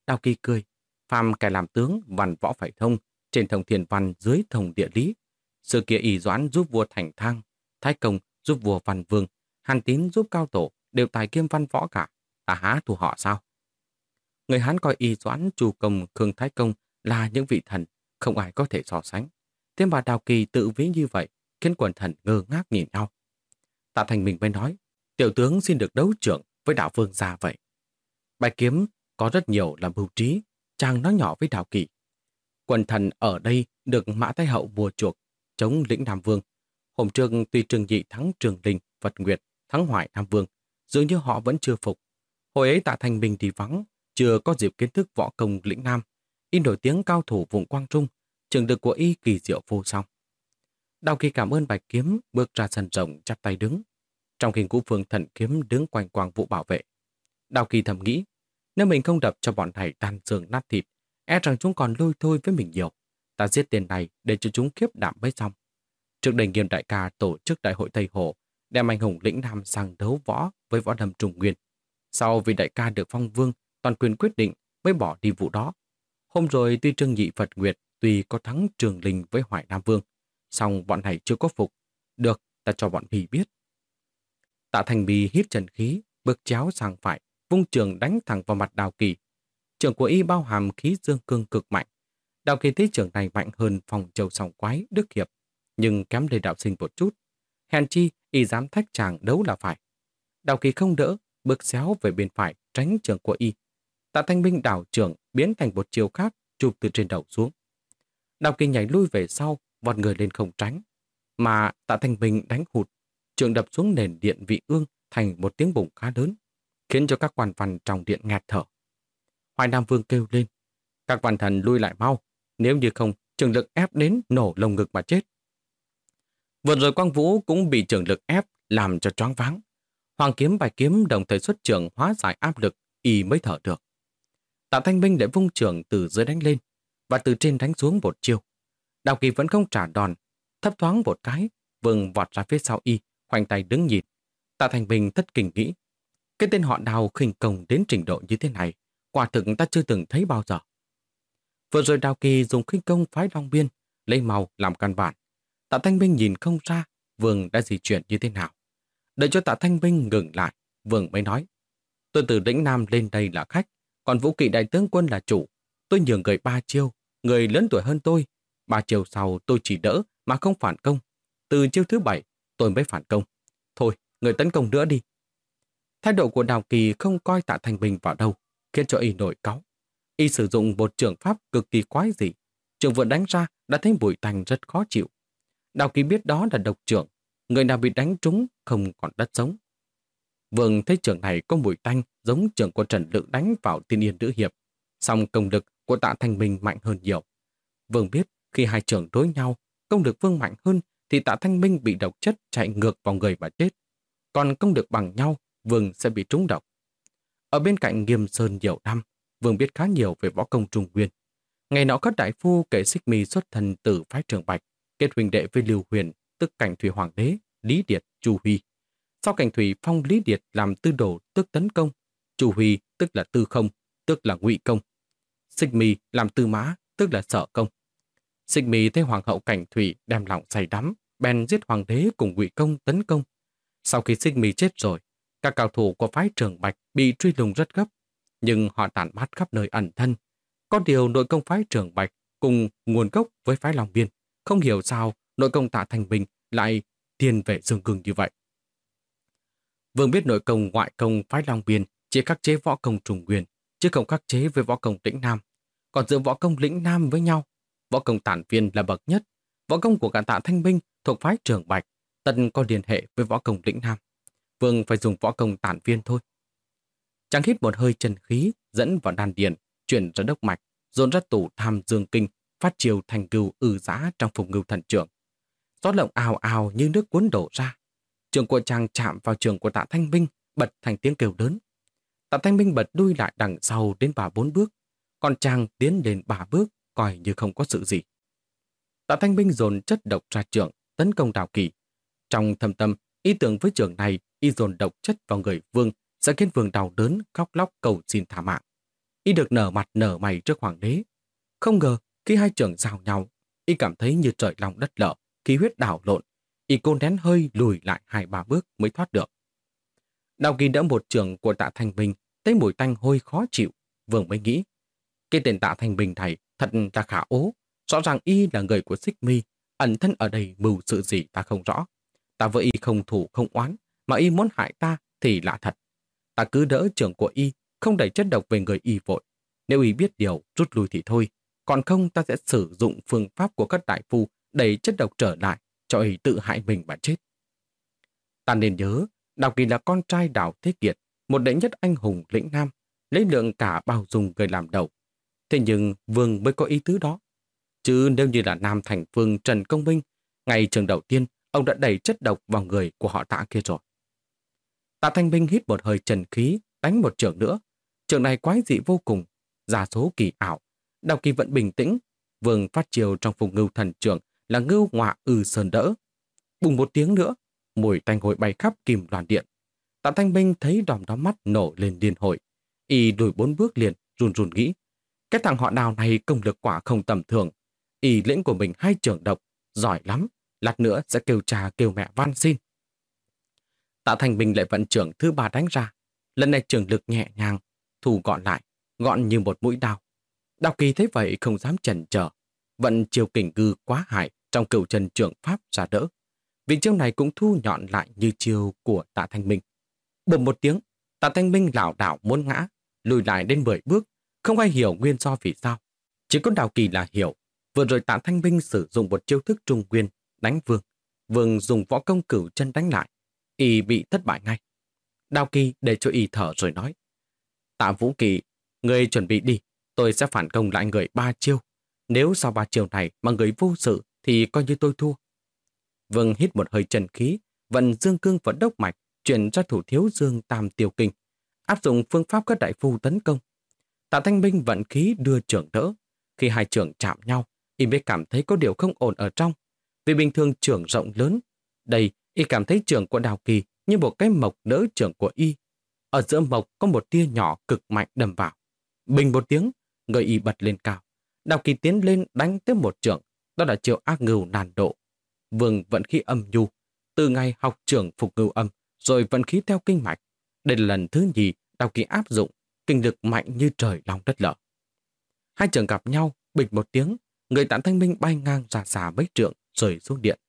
Đào Kỳ cười, phàm kẻ làm tướng, văn võ phải thông, trên thông thiền văn dưới thông địa lý. Sự kia y doãn giúp vua thành thang, thái công giúp vua văn vương, hàn tín giúp cao tổ, đều tài kiêm văn võ cả. Ta há thù họ sao? Người Hán coi y doãn, chu công, khương thái công là những vị thần, không ai có thể so sánh. Thế mà Đào Kỳ tự ví như vậy, khiến quần thần ngơ ngác nhìn nhau. Tạ Thành Bình mới nói, tiểu tướng xin được đấu trưởng với đạo vương gia vậy. Bài kiếm có rất nhiều là mưu trí, chàng nói nhỏ với Đào Kỳ. Quần thần ở đây được Mã Thái Hậu bùa chuộc, chống lĩnh Nam Vương. Hôm trước tuy Trương Nhị thắng Trường Linh, Vật Nguyệt, thắng Hoài Nam Vương, dường như họ vẫn chưa phục. Hồi ấy Tạ Thành Bình thì vắng, chưa có dịp kiến thức võ công lĩnh Nam. Y nổi tiếng cao thủ vùng Quang Trung, trường lực của Y kỳ diệu vô song. Đào Kỳ cảm ơn Bạch Kiếm bước ra sân rộng chắp tay đứng. Trong khi Ngũ Phương Thần Kiếm đứng quanh quang vụ bảo vệ. Đào Kỳ thầm nghĩ, nếu mình không đập cho bọn này tan xương nát thịt, e rằng chúng còn lôi thôi với mình nhiều. Ta giết tiền này để cho chúng kiếp đảm mới xong. Trước đây nghiêm đại ca tổ chức đại hội Tây Hồ, đem anh hùng lĩnh Nam sang đấu võ với võ đầm trùng nguyên. Sau vì đại ca được phong vương, toàn quyền quyết định mới bỏ đi vụ đó. Hôm rồi tuy Trương Nhị Phật Nguyệt tuy có thắng Trường Linh với Hoài Nam Vương, xong bọn này chưa có phục. Được, ta cho bọn Bì biết. Tạ Thành Bì hít trần khí, bước chéo sang phải, vung trường đánh thẳng vào mặt Đào Kỳ. Trường của y bao hàm khí dương cương cực mạnh. Đào Kỳ thấy trường này mạnh hơn phòng châu sòng quái Đức Hiệp, nhưng kém lê đạo sinh một chút. Hèn chi, y dám thách chàng đấu là phải. Đào Kỳ không đỡ, bước xéo về bên phải tránh trường của y. Tạ Thanh Minh đảo trường biến thành một chiều khác chụp từ trên đầu xuống. Đào Kỳ nhảy lui về sau, vọt người lên không tránh. Mà Tạ Thanh Minh đánh hụt, trường đập xuống nền điện vị ương thành một tiếng bùng khá lớn khiến cho các quan văn trong điện ngạt thở. Hoài Nam Vương kêu lên, các quan thần lui lại mau, nếu như không, trường lực ép đến nổ lồng ngực mà chết. Vừa rồi Quang Vũ cũng bị trường lực ép làm cho choáng váng. Hoàng kiếm bài kiếm đồng thời xuất trường hóa giải áp lực, y mới thở được. Tạ Thanh Minh để vung trường từ dưới đánh lên và từ trên đánh xuống một chiêu. Đào Kỳ vẫn không trả đòn, thấp thoáng một cái, vương vọt ra phía sau y, khoanh tay đứng nhìn. Tạ Thanh Bình thất kinh nghĩ, cái tên họ đào khinh công đến trình độ như thế này, quả thực ta chưa từng thấy bao giờ. Vừa rồi Đào Kỳ dùng khinh công phái Long Biên, lấy màu làm căn bản. Tạ Thanh Minh nhìn không ra Vương đã di chuyển như thế nào. Đợi cho Tạ Thanh Minh ngừng lại, Vương mới nói, tôi từ lĩnh Nam lên đây là khách, còn Vũ Kỵ Đại tướng quân là chủ. Tôi nhường người ba chiêu, người lớn tuổi hơn tôi. Ba chiều sau tôi chỉ đỡ mà không phản công. Từ chiêu thứ bảy, tôi mới phản công. Thôi, người tấn công nữa đi. Thái độ của Đào Kỳ không coi Tạ Thanh Bình vào đâu, khiến cho y nổi cáu. Y sử dụng một trường pháp cực kỳ quái dị. Trường vừa đánh ra đã thấy bụi Thành rất khó chịu. Đào Kỳ biết đó là độc trưởng. Người nào bị đánh trúng không còn đất sống. Vương thấy trường này có mùi tanh giống trường của Trần Lự đánh vào tiên yên nữ hiệp. Song công lực của tạ Thanh Minh mạnh hơn nhiều. Vương biết khi hai trường đối nhau, công lực Vương mạnh hơn thì tạ Thanh Minh bị độc chất chạy ngược vào người và chết. Còn công lực bằng nhau, Vương sẽ bị trúng độc. Ở bên cạnh Nghiêm Sơn nhiều năm, Vương biết khá nhiều về võ công Trung Nguyên. Ngày nọ các đại phu kể xích mi xuất thần từ phái trường Bạch, kết huynh đệ với Lưu Huyền, tức cảnh thủy hoàng đế, Lý Điệt, Chu Huy. Sau cảnh thủy phong Lý Điệt làm tư đồ tức tấn công, Chu Huy tức là tư không, tức là ngụy công. Xích mi làm tư mã, tức là sở công. Xích mì thấy hoàng hậu cảnh thủy đem lòng say đắm, bèn giết hoàng đế cùng ngụy công tấn công. Sau khi Xích mì chết rồi, các cao thủ của phái trường Bạch bị truy lùng rất gấp, nhưng họ tản mát khắp nơi ẩn thân. Có điều nội công phái trường Bạch cùng nguồn gốc với phái Long Biên, không hiểu sao nội công tạ thành bình lại tiền vệ dương cương như vậy. Vương biết nội công ngoại công phái Long Biên chỉ khắc chế võ công trùng nguyên, chứ không khắc chế với võ công lĩnh Nam. Còn giữa võ công lĩnh Nam với nhau, võ công tản viên là bậc nhất, võ công của cả tạ thanh minh thuộc phái trường Bạch, tận có liên hệ với võ công lĩnh Nam. Vương phải dùng võ công tản viên thôi. Chàng hít một hơi chân khí, dẫn vào đan điện, chuyển ra đốc mạch, dồn ra tủ tham dương kinh, phát chiều thành cừu ư giã trong phùng ngưu thần trưởng. Gió lộng ào ào như nước cuốn đổ ra. Trường của chàng chạm vào trường của tạ Thanh Minh, bật thành tiếng kêu lớn. Tạ Thanh Minh bật đuôi lại đằng sau đến bà bốn bước, còn chàng tiến đến bà bước, coi như không có sự gì. Tạ Thanh Minh dồn chất độc ra trường, tấn công đào kỳ. Trong thâm tâm, ý tưởng với trường này, y dồn độc chất vào người vương sẽ khiến vương đau đớn, khóc lóc cầu xin thả mạng. Y được nở mặt nở mày trước hoàng đế. Không ngờ, khi hai trường giao nhau, y cảm thấy như trời lòng đất lở, khí huyết đảo lộn. Y cô nén hơi lùi lại hai ba bước mới thoát được. Đào kỳ đỡ một trường của tạ Thanh Bình, thấy mùi tanh hôi khó chịu, vương mới nghĩ. Cái tên tạ Thanh Bình này thật là khả ố, rõ ràng y là người của Xích Mi, ẩn thân ở đây mưu sự gì ta không rõ. Ta với y không thủ không oán, mà y muốn hại ta thì lạ thật. Ta cứ đỡ trưởng của y, không đẩy chất độc về người y vội. Nếu y biết điều, rút lui thì thôi. Còn không ta sẽ sử dụng phương pháp của các đại phu đẩy chất độc trở lại, cho y tự hại mình mà chết. Ta nên nhớ, Đào Kỳ là con trai Đào Thế Kiệt, một đệ nhất anh hùng lĩnh Nam, lấy lượng cả bao dung người làm đầu. Thế nhưng Vương mới có ý tứ đó. Chứ nếu như là Nam Thành vương Trần Công Minh, ngày trường đầu tiên, ông đã đẩy chất độc vào người của họ tạ kia rồi. Tạ Thanh Minh hít một hơi trần khí, đánh một trường nữa. Trường này quái dị vô cùng, giả số kỳ ảo. Đào kỳ vẫn bình tĩnh, vương phát chiều trong vùng ngưu thần trường là ngưu ngọa ư sơn đỡ. Bùng một tiếng nữa, mùi tanh hội bay khắp kìm đoàn điện. Tạ Thanh Minh thấy đòm đó mắt nổ lên điên hội. Y đuổi bốn bước liền, run run nghĩ. Cái thằng họ đào này công lực quả không tầm thường. ý lĩnh của mình hai trường độc, giỏi lắm. Lát nữa sẽ kêu cha kêu mẹ van xin. Tạ Thành Bình lại vận trưởng thứ ba đánh ra. Lần này trường lực nhẹ nhàng, thu gọn lại, gọn như một mũi đao. Đào kỳ thấy vậy không dám chần chờ, vận chiều kình cư quá hại trong cựu trần trưởng pháp ra đỡ. Vì chiêu này cũng thu nhọn lại như chiêu của tạ Thanh Minh. Bùm một tiếng, tạ Thanh Minh lảo đảo muốn ngã, lùi lại đến 10 bước, không ai hiểu nguyên do vì sao. Chỉ có Đào Kỳ là hiểu, vừa rồi tạ Thanh Minh sử dụng một chiêu thức trung nguyên, đánh vương. Vương dùng võ công cửu chân đánh lại, y bị thất bại ngay. Đào Kỳ để cho y thở rồi nói. Tạ Vũ Kỳ, người chuẩn bị đi, tôi sẽ phản công lại người ba chiêu. Nếu sau ba chiêu này mà người vô sự thì coi như tôi thua. Vương hít một hơi trần khí, vận dương cương vận đốc mạch, chuyển ra thủ thiếu dương tam tiêu kinh, áp dụng phương pháp các đại phu tấn công. Tạ Thanh Minh vận khí đưa trưởng đỡ. Khi hai trưởng chạm nhau, y mới cảm thấy có điều không ổn ở trong. Vì bình thường trưởng rộng lớn, đây y cảm thấy trường của Đào Kỳ như một cái mộc đỡ trường của y. Ở giữa mộc có một tia nhỏ cực mạnh đâm vào. Bình một tiếng, người y bật lên cao. Đào Kỳ tiến lên đánh tiếp một trường, đó là chiều ác ngưu nàn độ. Vương vận khí âm nhu, từ ngày học trưởng phục ngưu âm, rồi vận khí theo kinh mạch. Đây là lần thứ nhì Đào Kỳ áp dụng, kinh lực mạnh như trời lòng đất lở. Hai trường gặp nhau, bịch một tiếng, người tản thanh minh bay ngang ra xa mấy trượng, rời xuống điện.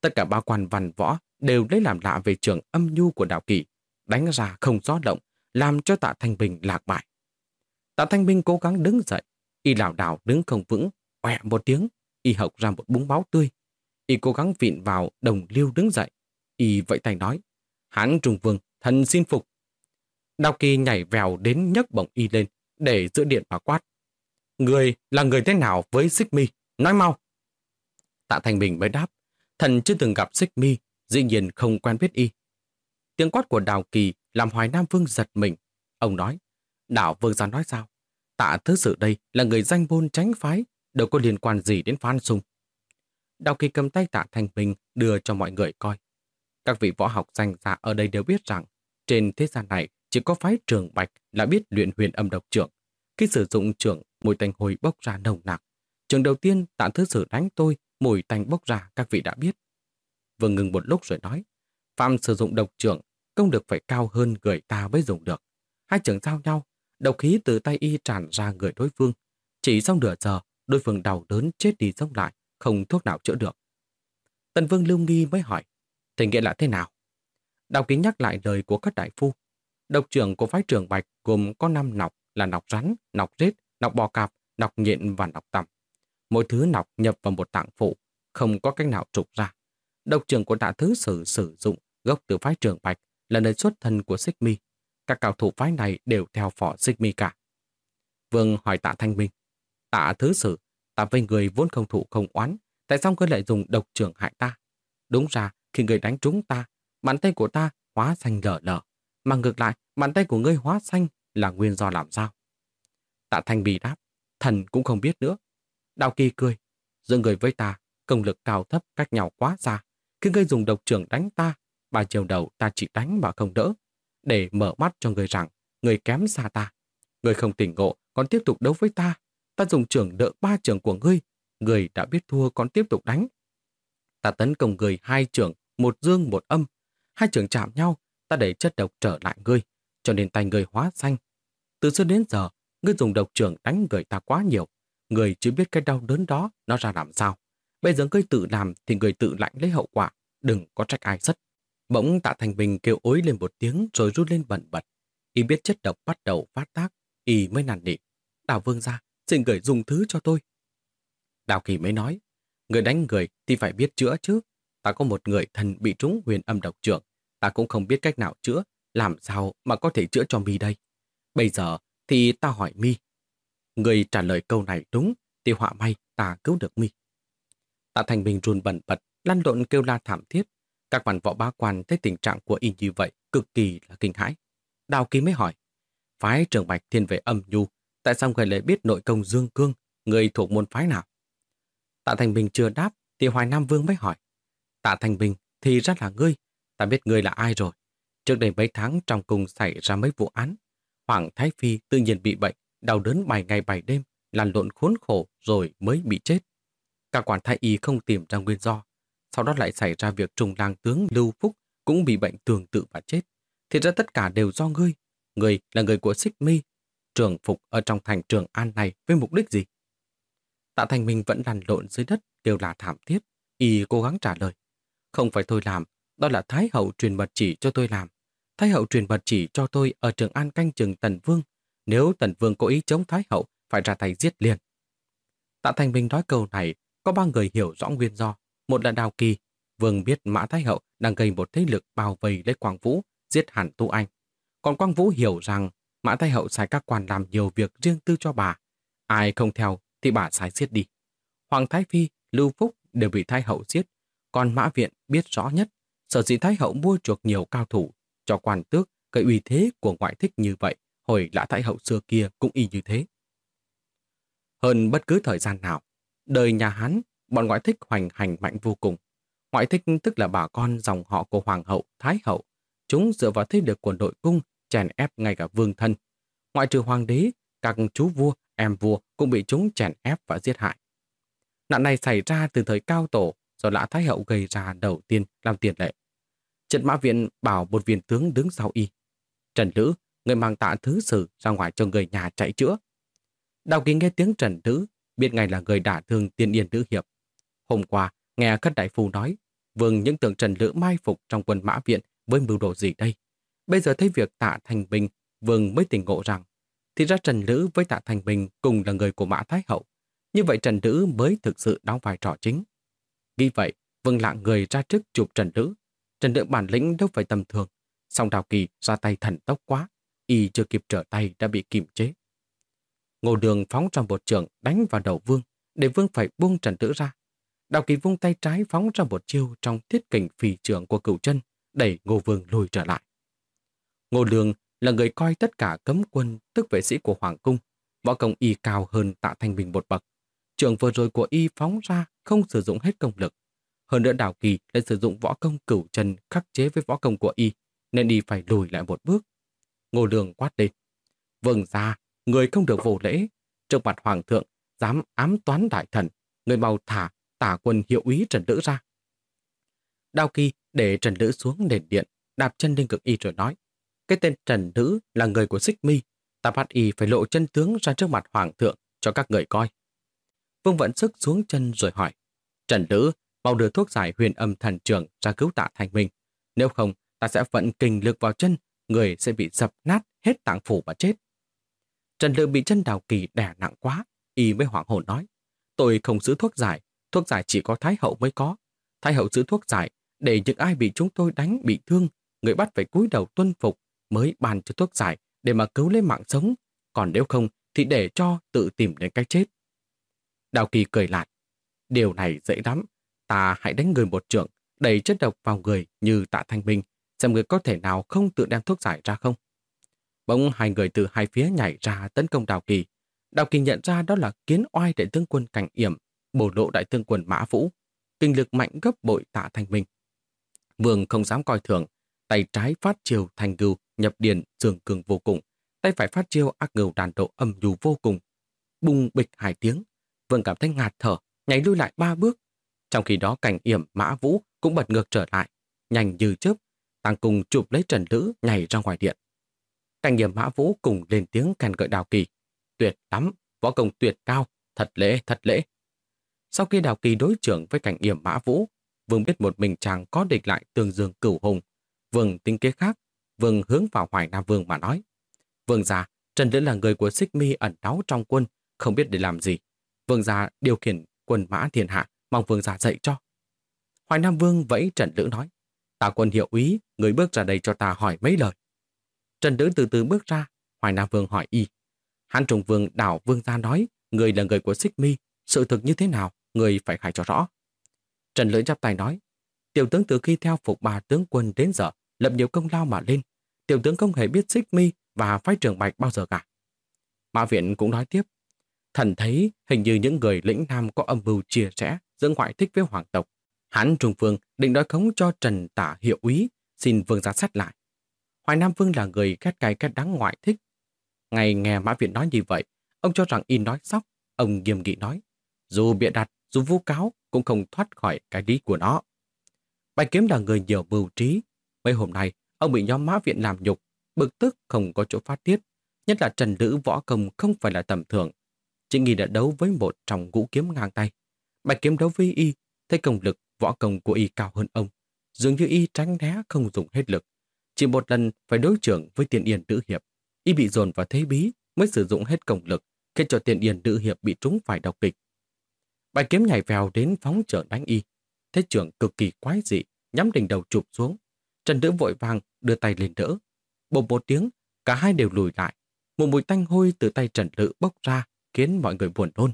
Tất cả ba quan văn võ đều lấy làm lạ về trường âm nhu của đạo kỳ, đánh ra không gió động, làm cho tạ Thanh Bình lạc bại. Tạ Thanh Bình cố gắng đứng dậy, y lảo đảo đứng không vững, quẹ một tiếng, y hộc ra một búng máu tươi. Y cố gắng vịn vào đồng liêu đứng dậy, y vẫy tay nói, hán trung vương thần xin phục. Đào Kỳ nhảy vèo đến nhấc bổng y lên để giữ điện và quát. Người là người thế nào với Xích Mi? Nói mau. Tạ Thành Bình mới đáp. Thần chưa từng gặp Xích Mi, dĩ nhiên không quen biết y. Tiếng quát của Đào Kỳ làm Hoài Nam Vương giật mình. Ông nói, Đảo Vương ra nói sao? Tạ Thứ Sự đây là người danh bôn tránh phái, đâu có liên quan gì đến Phan Sung. Đào Kỳ cầm tay Tạ Thành Bình đưa cho mọi người coi. Các vị võ học danh giả ở đây đều biết rằng trên thế gian này chỉ có phái trường Bạch là biết luyện huyền âm độc trưởng. Khi sử dụng trưởng, mùi tanh hồi bốc ra nồng nặc. Trường đầu tiên tạm thứ sử đánh tôi, mùi tanh bốc ra các vị đã biết. Vừa ngừng một lúc rồi nói, Phạm sử dụng độc trưởng, công được phải cao hơn người ta mới dùng được. Hai trưởng giao nhau, độc khí từ tay y tràn ra người đối phương. Chỉ sau nửa giờ, đối phương đau đớn chết đi sống lại, không thuốc nào chữa được. Tần Vương Lưu Nghi mới hỏi, thì nghĩa là thế nào? Đào kính nhắc lại lời của các đại phu. Độc trưởng của phái trưởng Bạch gồm có 5 nọc là nọc rắn, nọc rết, nọc bò cạp, nọc nhện và nọc tằm. Mỗi thứ nọc nhập vào một tạng phụ, không có cách nào trục ra. Độc trưởng của tạ thứ sử sử dụng gốc từ phái trưởng Bạch là nơi xuất thân của Xích Mi. Các cao thủ phái này đều theo phỏ Xích Mi cả. Vương hỏi tạ Thanh Minh. Tạ thứ sử, ta với người vốn không thủ không oán, tại sao ngươi lại dùng độc trưởng hại ta? Đúng ra, khi người đánh trúng ta, bàn tay của ta hóa xanh lở lở, mà ngược lại, bàn tay của ngươi hóa xanh là nguyên do làm sao? Tạ Thanh Bì đáp, thần cũng không biết nữa. Đào Kỳ cười, giữa người với ta, công lực cao thấp cách nhau quá xa. Khi ngươi dùng độc trưởng đánh ta, ba chiều đầu ta chỉ đánh mà không đỡ, để mở mắt cho người rằng người kém xa ta. Người không tỉnh ngộ còn tiếp tục đấu với ta. Ta dùng trưởng đỡ ba trưởng của ngươi, người đã biết thua còn tiếp tục đánh. Ta tấn công người hai trưởng, một dương một âm. Hai trưởng chạm nhau, ta đẩy chất độc trở lại ngươi, cho nên tay người hóa xanh. Từ xưa đến giờ, ngươi dùng độc trưởng đánh người ta quá nhiều. Người chưa biết cái đau đớn đó nó ra làm sao. Bây giờ ngươi tự làm thì người tự lãnh lấy hậu quả, đừng có trách ai sất. Bỗng tạ thành bình kêu ối lên một tiếng rồi rút lên bẩn bật. Y biết chất độc bắt đầu phát tác, y mới nản nị. Đào vương ra, xin gửi dùng thứ cho tôi. Đào kỳ mới nói, người đánh người thì phải biết chữa chứ. Ta có một người thần bị trúng huyền âm độc trưởng, ta cũng không biết cách nào chữa, làm sao mà có thể chữa cho mi đây. Bây giờ thì ta hỏi mi. Người trả lời câu này đúng, thì họa may ta cứu được mi. Tạ Thành Bình run bẩn bật, lăn lộn kêu la thảm thiết. Các văn võ bá quan thấy tình trạng của y như vậy cực kỳ là kinh hãi. Đào ký mới hỏi, phái trường bạch thiên về âm nhu, tại sao người lại biết nội công dương cương, người thuộc môn phái nào? Tạ Thành Bình chưa đáp, thì Hoài Nam Vương mới hỏi. Tạ Thành Bình, thì ra là ngươi, ta biết ngươi là ai rồi. Trước đây mấy tháng trong cùng xảy ra mấy vụ án. Hoàng Thái Phi tự nhiên bị bệnh, đau đớn bảy ngày bảy đêm, lăn lộn khốn khổ rồi mới bị chết. Cả quản thái y không tìm ra nguyên do. Sau đó lại xảy ra việc trùng lang tướng Lưu Phúc cũng bị bệnh tương tự và chết. Thì ra tất cả đều do ngươi. Ngươi là người của Xích Mi, trường phục ở trong thành trường An này với mục đích gì? Tạ Thành Minh vẫn lăn lộn dưới đất, đều là thảm thiết. Y cố gắng trả lời. Không phải tôi làm, đó là Thái Hậu truyền mật chỉ cho tôi làm. Thái Hậu truyền mật chỉ cho tôi ở trường An canh chừng Tần Vương. Nếu Tần Vương có ý chống Thái Hậu, phải ra tay giết liền. Tạ Thành Minh nói câu này, có ba người hiểu rõ nguyên do. Một là Đào Kỳ, Vương biết Mã Thái Hậu đang gây một thế lực bao vây lấy Quang Vũ, giết hẳn Tu Anh. Còn Quang Vũ hiểu rằng Mã Thái Hậu sai các quan làm nhiều việc riêng tư cho bà. Ai không theo thì bà sai giết đi. Hoàng Thái Phi, Lưu Phúc đều bị Thái Hậu giết. Còn Mã Viện biết rõ nhất, sở dĩ Thái Hậu mua chuộc nhiều cao thủ cho quan tước cái uy thế của ngoại thích như vậy, hồi lã Thái Hậu xưa kia cũng y như thế. Hơn bất cứ thời gian nào, đời nhà Hán, bọn ngoại thích hoành hành mạnh vô cùng. Ngoại thích tức là bà con dòng họ của Hoàng hậu, Thái hậu. Chúng dựa vào thế lực của nội cung, chèn ép ngay cả vương thân. Ngoại trừ hoàng đế, các chú vua, em vua cũng bị chúng chèn ép và giết hại. Nạn này xảy ra từ thời cao tổ do lã Thái hậu gây ra đầu tiên làm tiền lệ. Trần Mã Viện bảo một viên tướng đứng sau y. Trần Lữ, người mang tạ thứ sử ra ngoài cho người nhà chạy chữa. Đào Kỳ nghe tiếng Trần Lữ, biết ngay là người đả thương tiên yên nữ hiệp. Hôm qua, nghe khất đại phu nói, vương những tưởng Trần Lữ mai phục trong quân mã viện với mưu đồ gì đây. Bây giờ thấy việc tạ thành bình, vương mới tỉnh ngộ rằng, thì ra Trần Lữ với tạ thành bình cùng là người của mã Thái Hậu. Như vậy Trần Lữ mới thực sự đóng vai trò chính. Vì vậy, vương lạng người ra trước chụp Trần nữ Trần nữ bản lĩnh đâu phải tầm thường. Song Đào Kỳ ra tay thần tốc quá, y chưa kịp trở tay đã bị kiềm chế. Ngô Đường phóng ra một trường đánh vào đầu Vương, để Vương phải buông Trần nữ ra. Đào Kỳ vung tay trái phóng ra một chiêu trong thiết kình phì trường của cửu chân, đẩy Ngô Vương lùi trở lại. Ngô Đường là người coi tất cả cấm quân tức vệ sĩ của Hoàng Cung, võ công y cao hơn tạ thanh bình một bậc. Trường vừa rồi của y phóng ra không sử dụng hết công lực. Hơn nữa Đào Kỳ lại sử dụng võ công cửu chân khắc chế với võ công của y, nên y phải lùi lại một bước. Ngô Đường quát lên. Vâng ra, người không được vô lễ. Trước mặt Hoàng thượng, dám ám toán đại thần, người mau thả tả quân hiệu úy Trần Lữ ra. Đao Kỳ để Trần Lữ xuống nền điện, đạp chân lên cực y rồi nói. Cái tên Trần Lữ là người của Xích Mi, ta bắt y phải lộ chân tướng ra trước mặt Hoàng thượng cho các người coi. Vương vận sức xuống chân rồi hỏi. Trần Tử, mau đưa thuốc giải huyền âm thần trường ra cứu tạ thành minh. Nếu không, ta sẽ vận kinh lực vào chân, người sẽ bị dập nát hết tạng phủ và chết. Trần Lự bị chân đào kỳ đè nặng quá, y mới hoảng hồn nói. Tôi không giữ thuốc giải, thuốc giải chỉ có Thái Hậu mới có. Thái Hậu giữ thuốc giải để những ai bị chúng tôi đánh bị thương, người bắt phải cúi đầu tuân phục mới bàn cho thuốc giải để mà cứu lấy mạng sống. Còn nếu không thì để cho tự tìm đến cái chết. Đào Kỳ cười lại. Điều này dễ lắm. Ta hãy đánh người một trưởng, đẩy chất độc vào người như tạ thanh minh, xem người có thể nào không tự đem thuốc giải ra không. Bỗng hai người từ hai phía nhảy ra tấn công Đào Kỳ. Đào Kỳ nhận ra đó là kiến oai đại tướng quân cảnh yểm, bổ lộ đại tướng quân Mã Vũ. Kinh lực mạnh gấp bội tạ thanh minh. Vương không dám coi thường, tay trái phát chiều thành gưu, nhập điền, trường cường vô cùng, tay phải phát chiêu ác ngưu đàn độ âm dù vô cùng. Bùng bịch hai tiếng, Vương cảm thấy ngạt thở, nhảy lui lại ba bước. Trong khi đó cảnh yểm Mã Vũ cũng bật ngược trở lại, nhanh như chớp, tăng cùng chụp lấy Trần Lữ nhảy ra ngoài điện. Cảnh yểm Mã Vũ cùng lên tiếng khen gợi Đào Kỳ. Tuyệt lắm, võ công tuyệt cao, thật lễ, thật lễ. Sau khi Đào Kỳ đối trưởng với cảnh yểm Mã Vũ, Vương biết một mình chàng có địch lại tương dương cửu hùng. Vương tính kế khác, Vương hướng vào Hoài Nam Vương mà nói. Vương già, Trần Lữ là người của Xích Mi ẩn náu trong quân, không biết để làm gì. Vương gia điều khiển quân mã thiên hạ, mong vương gia dạy cho. Hoài Nam Vương vẫy Trần Lữ nói, ta quân hiệu úy, người bước ra đây cho ta hỏi mấy lời. Trần Lữ từ từ bước ra, Hoài Nam Vương hỏi y. Hán Trùng Vương đảo Vương gia nói, người là người của Xích Mi, sự thực như thế nào, người phải khai cho rõ. Trần Lữ chắp tay nói, tiểu tướng từ khi theo phục bà tướng quân đến giờ, lập nhiều công lao mà lên, tiểu tướng không hề biết Xích Mi và phái trưởng Bạch bao giờ cả. Mã Viện cũng nói tiếp, Thần thấy hình như những người lĩnh nam có âm mưu chia rẽ giữa ngoại thích với hoàng tộc. Hán Trung Vương định nói khống cho Trần Tả hiệu úy, xin vương ra sát lại. Hoài Nam Vương là người ghét cay ghét đắng ngoại thích. Ngày nghe Mã Viện nói như vậy, ông cho rằng y nói sóc, ông nghiêm nghị nói. Dù bịa đặt, dù vu cáo, cũng không thoát khỏi cái lý của nó. Bạch Kiếm là người nhiều mưu trí. Mấy hôm nay, ông bị nhóm Mã Viện làm nhục, bực tức không có chỗ phát tiết. Nhất là Trần Lữ võ công không phải là tầm thường, Chị Nghi đã đấu với một trong ngũ kiếm ngang tay. Bạch kiếm đấu với y, thấy công lực, võ công của y cao hơn ông. Dường như y tránh né không dùng hết lực. Chỉ một lần phải đối trưởng với tiền yên nữ hiệp. Y bị dồn vào thế bí mới sử dụng hết công lực, khiến cho tiền yên nữ hiệp bị trúng phải độc kịch. Bạch kiếm nhảy vào đến phóng trở đánh y. Thế trưởng cực kỳ quái dị, nhắm đỉnh đầu chụp xuống. Trần Nữ vội vàng đưa tay lên đỡ. Bột một tiếng, cả hai đều lùi lại. Một mùi tanh hôi từ tay Trần Lự bốc ra, khiến mọi người buồn nôn.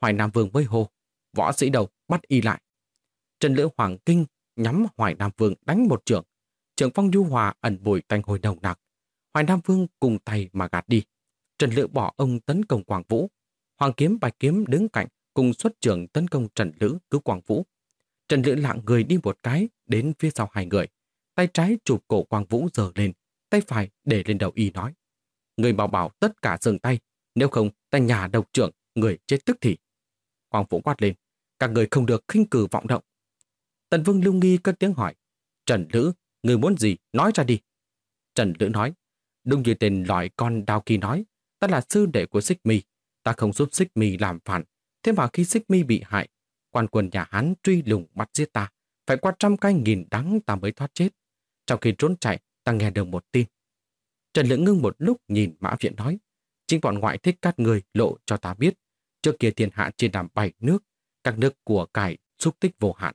Hoài Nam Vương với hô, võ sĩ đầu bắt y lại. Trần Lữ Hoàng Kinh nhắm Hoài Nam Vương đánh một trường. Trường phong du hòa ẩn bùi tanh hồi nồng nặc. Hoài Nam Vương cùng tay mà gạt đi. Trần Lữ bỏ ông tấn công Quảng Vũ. Hoàng Kiếm Bạch Kiếm đứng cạnh cùng xuất trường tấn công Trần Lữ cứu Quảng Vũ. Trần Lữ lạng người đi một cái đến phía sau hai người. Tay trái chụp cổ Quang Vũ giờ lên, tay phải để lên đầu y nói. Người bảo bảo tất cả dừng tay, nếu không, ta nhà độc trưởng, người chết tức thì. Hoàng Vũ quát lên, các người không được khinh cử vọng động. Tần Vương Lưu Nghi cất tiếng hỏi, Trần Lữ, người muốn gì, nói ra đi. Trần Lữ nói, đúng như tên loại con Đao Kỳ nói, ta là sư đệ của Xích Mi, ta không giúp Xích Mi làm phản. Thế mà khi Xích Mi bị hại, quan quân nhà Hán truy lùng bắt giết ta, phải qua trăm cái nghìn đắng ta mới thoát chết. Trong khi trốn chạy, ta nghe được một tin. Trần Lữ ngưng một lúc nhìn Mã Viện nói, Chính bọn ngoại thích các người lộ cho ta biết. Trước kia thiên hạ trên làm bảy nước, các nước của cải xúc tích vô hạn.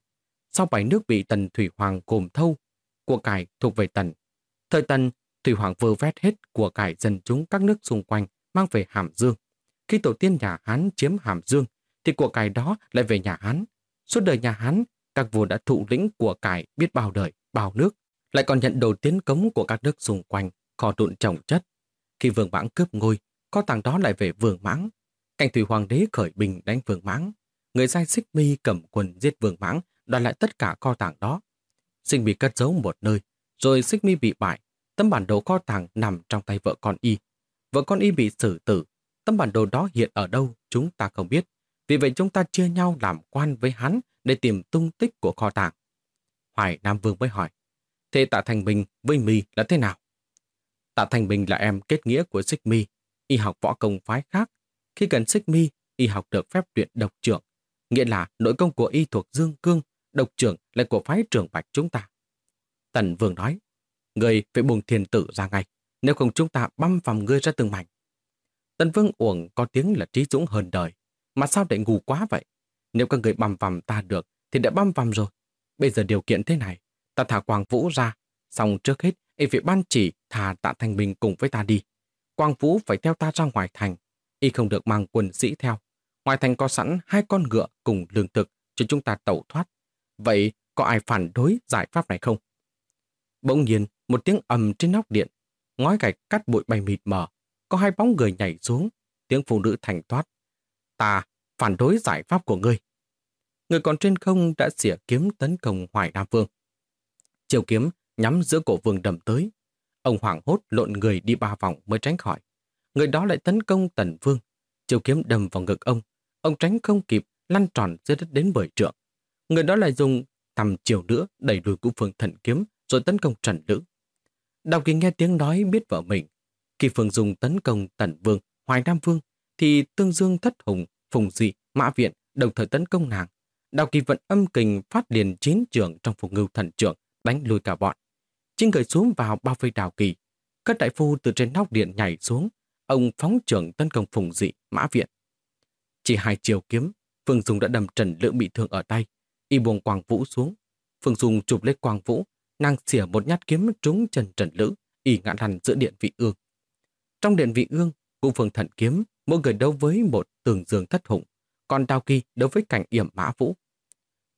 Sau bảy nước bị tần thủy hoàng gồm thâu, của cải thuộc về tần. Thời tần, Thủy Hoàng vơ vét hết của cải dân chúng các nước xung quanh mang về Hàm Dương. Khi tổ tiên nhà Hán chiếm Hàm Dương, thì của cải đó lại về nhà Hán. Suốt đời nhà Hán, các vua đã thụ lĩnh của cải biết bao đời, bao nước, lại còn nhận đầu tiến cống của các nước xung quanh, kho tụn trồng chất. Khi vương mãng cướp ngôi, có tàng đó lại về vương mãng. Cảnh thủy hoàng đế khởi bình đánh vương mãng. Người giai xích mi cầm quần giết vương mãng, đoạt lại tất cả kho tàng đó. Sinh bị cất giấu một nơi, rồi xích mi bị bại. Tấm bản đồ kho tàng nằm trong tay vợ con y. Vợ con y bị xử tử. Tấm bản đồ đó hiện ở đâu chúng ta không biết. Vì vậy chúng ta chia nhau làm quan với hắn để tìm tung tích của kho tàng. Hoài Nam Vương mới hỏi, thế Tạ Thành Bình với mi là thế nào? Tạ Thành Bình là em kết nghĩa của Xích Mi, y học võ công phái khác. Khi cần Xích Mi, y học được phép luyện độc trưởng, nghĩa là nội công của y thuộc Dương Cương, độc trưởng là của phái trưởng bạch chúng ta. Tần Vương nói, người phải buông thiền tử ra ngay, nếu không chúng ta băm vằm ngươi ra từng mảnh. Tần Vương uổng có tiếng là trí dũng hơn đời, mà sao lại ngu quá vậy? Nếu các người băm vằm ta được, thì đã băm vằm rồi. Bây giờ điều kiện thế này, ta thả Quang Vũ ra, xong trước hết, y phải ban chỉ thả tạ Thanh Bình cùng với ta đi. Quang Vũ phải theo ta ra ngoài thành, y không được mang quân sĩ theo. Ngoài thành có sẵn hai con ngựa cùng lương thực cho chúng ta tẩu thoát. Vậy có ai phản đối giải pháp này không? Bỗng nhiên, một tiếng ầm trên nóc điện, ngói gạch cắt bụi bay mịt mờ, có hai bóng người nhảy xuống, tiếng phụ nữ thành thoát. Ta phản đối giải pháp của ngươi. Người còn trên không đã xỉa kiếm tấn công Hoài Nam Vương. Chiều kiếm nhắm giữa cổ vương đầm tới. Ông hoảng hốt lộn người đi ba vòng mới tránh khỏi. Người đó lại tấn công tần vương. Chiều kiếm đâm vào ngực ông. Ông tránh không kịp, lăn tròn dưới đất đến bởi trượng. Người đó lại dùng tầm chiều nữa đẩy lùi cụ phương thần kiếm rồi tấn công Trần Lữ. Đào Kỳ nghe tiếng nói biết vợ mình. Khi Phương dùng tấn công Tần Vương, Hoài Nam Vương, thì Tương Dương Thất Hùng, Phùng Dị, Mã Viện đồng thời tấn công nàng. Đào Kỳ vận âm kình phát liền chiến trường trong phục ngưu thần trưởng, đánh lùi cả bọn. Chính người xuống vào bao vây Đào Kỳ. Các đại phu từ trên nóc điện nhảy xuống, ông phóng trưởng tấn công Phùng Dị, Mã Viện. Chỉ hai chiều kiếm, Phương Dung đã đâm Trần Lượng bị thương ở tay, y buông Quang Vũ xuống. Phương Dung chụp lấy Quang Vũ, nàng xỉa một nhát kiếm trúng chân Trần Lữ, y ngã lăn giữa điện vị ương. Trong điện vị ương, cụ phương thần kiếm, mỗi người đấu với một tường dương thất hùng, còn Đao Kỳ đấu với cảnh yểm mã vũ.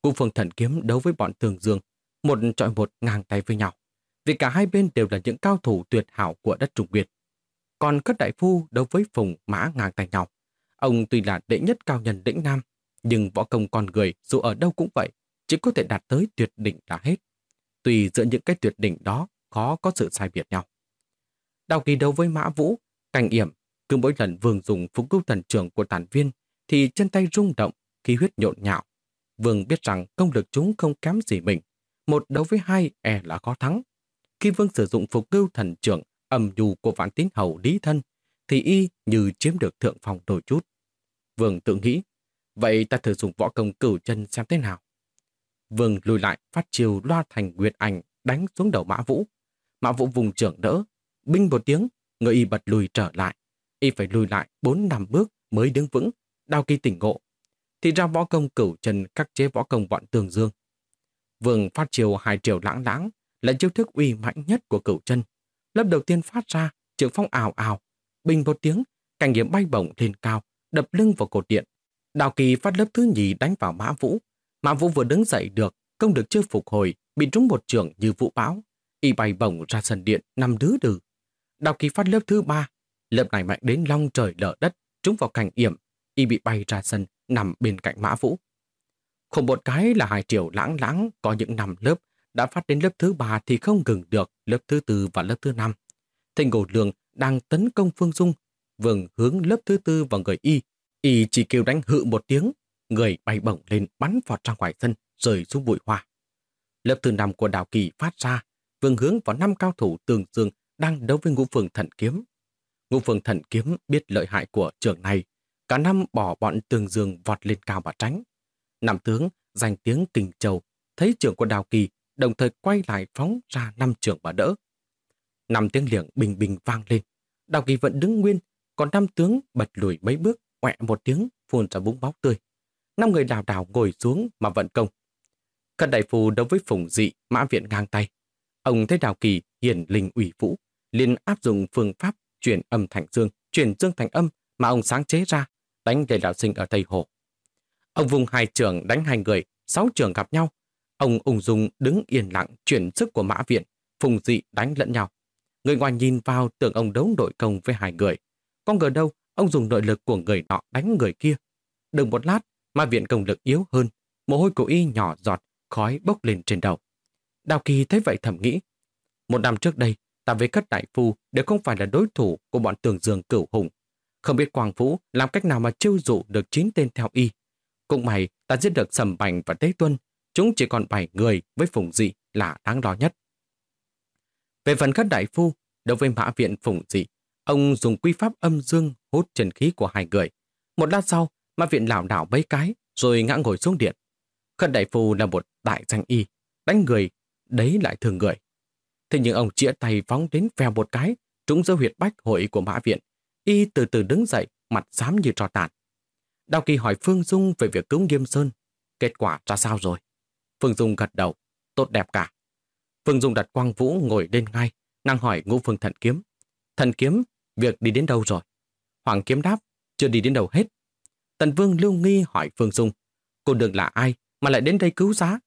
Cụ phương thần kiếm đấu với bọn tường dương, một trọi một ngang tay với nhau, vì cả hai bên đều là những cao thủ tuyệt hảo của đất Trung Việt. Còn các đại phu đấu với phùng mã ngang tay nhau. Ông tuy là đệ nhất cao nhân lĩnh Nam, nhưng võ công con người dù ở đâu cũng vậy, chỉ có thể đạt tới tuyệt đỉnh là hết. Tùy giữa những cái tuyệt đỉnh đó khó có sự sai biệt nhau. Đào kỳ đấu với Mã Vũ, Cảnh Yểm, cứ mỗi lần Vương dùng phục cứu thần trưởng của tản viên thì chân tay rung động, khí huyết nhộn nhạo. Vương biết rằng công lực chúng không kém gì mình. Một đấu với hai e là khó thắng. Khi Vương sử dụng phục cưu thần trưởng âm nhu của vạn tín hầu lý thân, thì y như chiếm được thượng phòng đôi chút. Vương tự nghĩ, vậy ta thử dùng võ công cửu chân xem thế nào. Vương lùi lại phát chiều loa thành nguyệt ảnh đánh xuống đầu Mã Vũ. Mã Vũ vùng trưởng đỡ, binh một tiếng, người y bật lùi trở lại. Y phải lùi lại bốn năm bước mới đứng vững, đao kỳ tỉnh ngộ. Thì ra võ công cửu chân khắc chế võ công bọn tường dương. Vương phát chiều hai triệu lãng lãng là chiêu thức uy mạnh nhất của cửu chân. Lớp đầu tiên phát ra, trường phong ảo ảo, bình một tiếng, cảnh nghiệm bay bổng lên cao, đập lưng vào cột điện. Đào kỳ phát lớp thứ nhì đánh vào mã vũ. Mã vũ vừa đứng dậy được, công được chưa phục hồi, bị trúng một trường như vũ bão. Y bay bổng ra sân điện, nằm đứ đừ. Đào kỳ phát lớp thứ ba, lớp này mạnh đến long trời lở đất, trúng vào cảnh yểm. Y bị bay ra sân, nằm bên cạnh mã vũ. Không một cái là hai triệu lãng lãng có những năm lớp, đã phát đến lớp thứ ba thì không ngừng được lớp thứ tư và lớp thứ năm. Thầy Ngô Lương đang tấn công Phương Dung, vừng hướng lớp thứ tư vào người y. Y chỉ kêu đánh hự một tiếng, người bay bổng lên bắn vọt ra ngoài sân, rời xuống bụi hoa. Lớp thứ năm của đào kỳ phát ra, vương hướng vào năm cao thủ tường dương đang đấu với ngũ phường thần kiếm. Ngũ phường thần kiếm biết lợi hại của trường này, cả năm bỏ bọn tường dương vọt lên cao và tránh. Nam tướng danh tiếng kình châu, thấy trưởng của đào kỳ đồng thời quay lại phóng ra năm trường và đỡ. Năm tiếng liệng bình bình vang lên. Đào kỳ vẫn đứng nguyên, còn năm tướng bật lùi mấy bước, quẹ một tiếng, phun ra búng máu tươi. Năm người đào đào ngồi xuống mà vận công. Cận đại phù đấu với phùng dị, mã viện ngang tay. Ông thấy Đào Kỳ hiển linh ủy vũ, liền áp dụng phương pháp chuyển âm thành dương, chuyển dương thành âm mà ông sáng chế ra, đánh Lê Đạo Sinh ở Tây Hồ. Ông vùng hai trường đánh hai người, sáu trường gặp nhau. Ông ung dung đứng yên lặng chuyển sức của mã viện, phùng dị đánh lẫn nhau. Người ngoài nhìn vào tưởng ông đấu đội công với hai người. Có ngờ đâu, ông dùng nội lực của người nọ đánh người kia. Đừng một lát, mã viện công lực yếu hơn, mồ hôi của y nhỏ giọt, khói bốc lên trên đầu. Đào Kỳ thấy vậy thầm nghĩ. Một năm trước đây, ta với Cất Đại Phu đều không phải là đối thủ của bọn tường dương cửu hùng. Không biết Quang Vũ làm cách nào mà chiêu dụ được chín tên theo y. Cũng may ta giết được Sầm Bành và Tế Tuân. Chúng chỉ còn 7 người với Phùng Dị là đáng lo nhất. Về phần các Đại Phu, đối với mã viện Phùng Dị, ông dùng quy pháp âm dương hút chân khí của hai người. Một lát sau, mã viện lảo đảo mấy cái rồi ngã ngồi xuống điện. Khất Đại Phu là một đại danh y, đánh người, đấy lại thường người. Thế nhưng ông chĩa tay phóng đến vèo một cái, trúng giữa huyệt bách hội của mã viện. Y từ từ đứng dậy, mặt xám như trò tàn. Đào Kỳ hỏi Phương Dung về việc cứu Nghiêm Sơn. Kết quả ra sao rồi? Phương Dung gật đầu, tốt đẹp cả. Phương Dung đặt Quang Vũ ngồi lên ngay, năng hỏi ngũ phương thần kiếm. Thần kiếm, việc đi đến đâu rồi? Hoàng kiếm đáp, chưa đi đến đâu hết. Tần Vương lưu nghi hỏi Phương Dung, cô đường là ai mà lại đến đây cứu giá?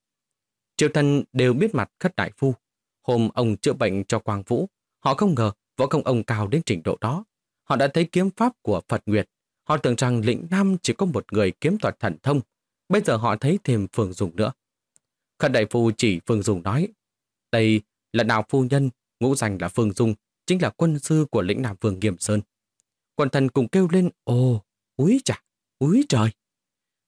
Triều thần đều biết mặt khất đại phu. Hôm ông chữa bệnh cho Quang Vũ, họ không ngờ võ công ông cao đến trình độ đó. Họ đã thấy kiếm pháp của Phật Nguyệt. Họ tưởng rằng lĩnh Nam chỉ có một người kiếm thuật thần thông. Bây giờ họ thấy thêm Phương Dung nữa khẩn đại phu chỉ Phương dung nói, đây là nào phu nhân, ngũ danh là Phương Dung, chính là quân sư của lĩnh Nam Vương Nghiêm Sơn. Quân thần cùng kêu lên, ồ, úi chà, úi trời.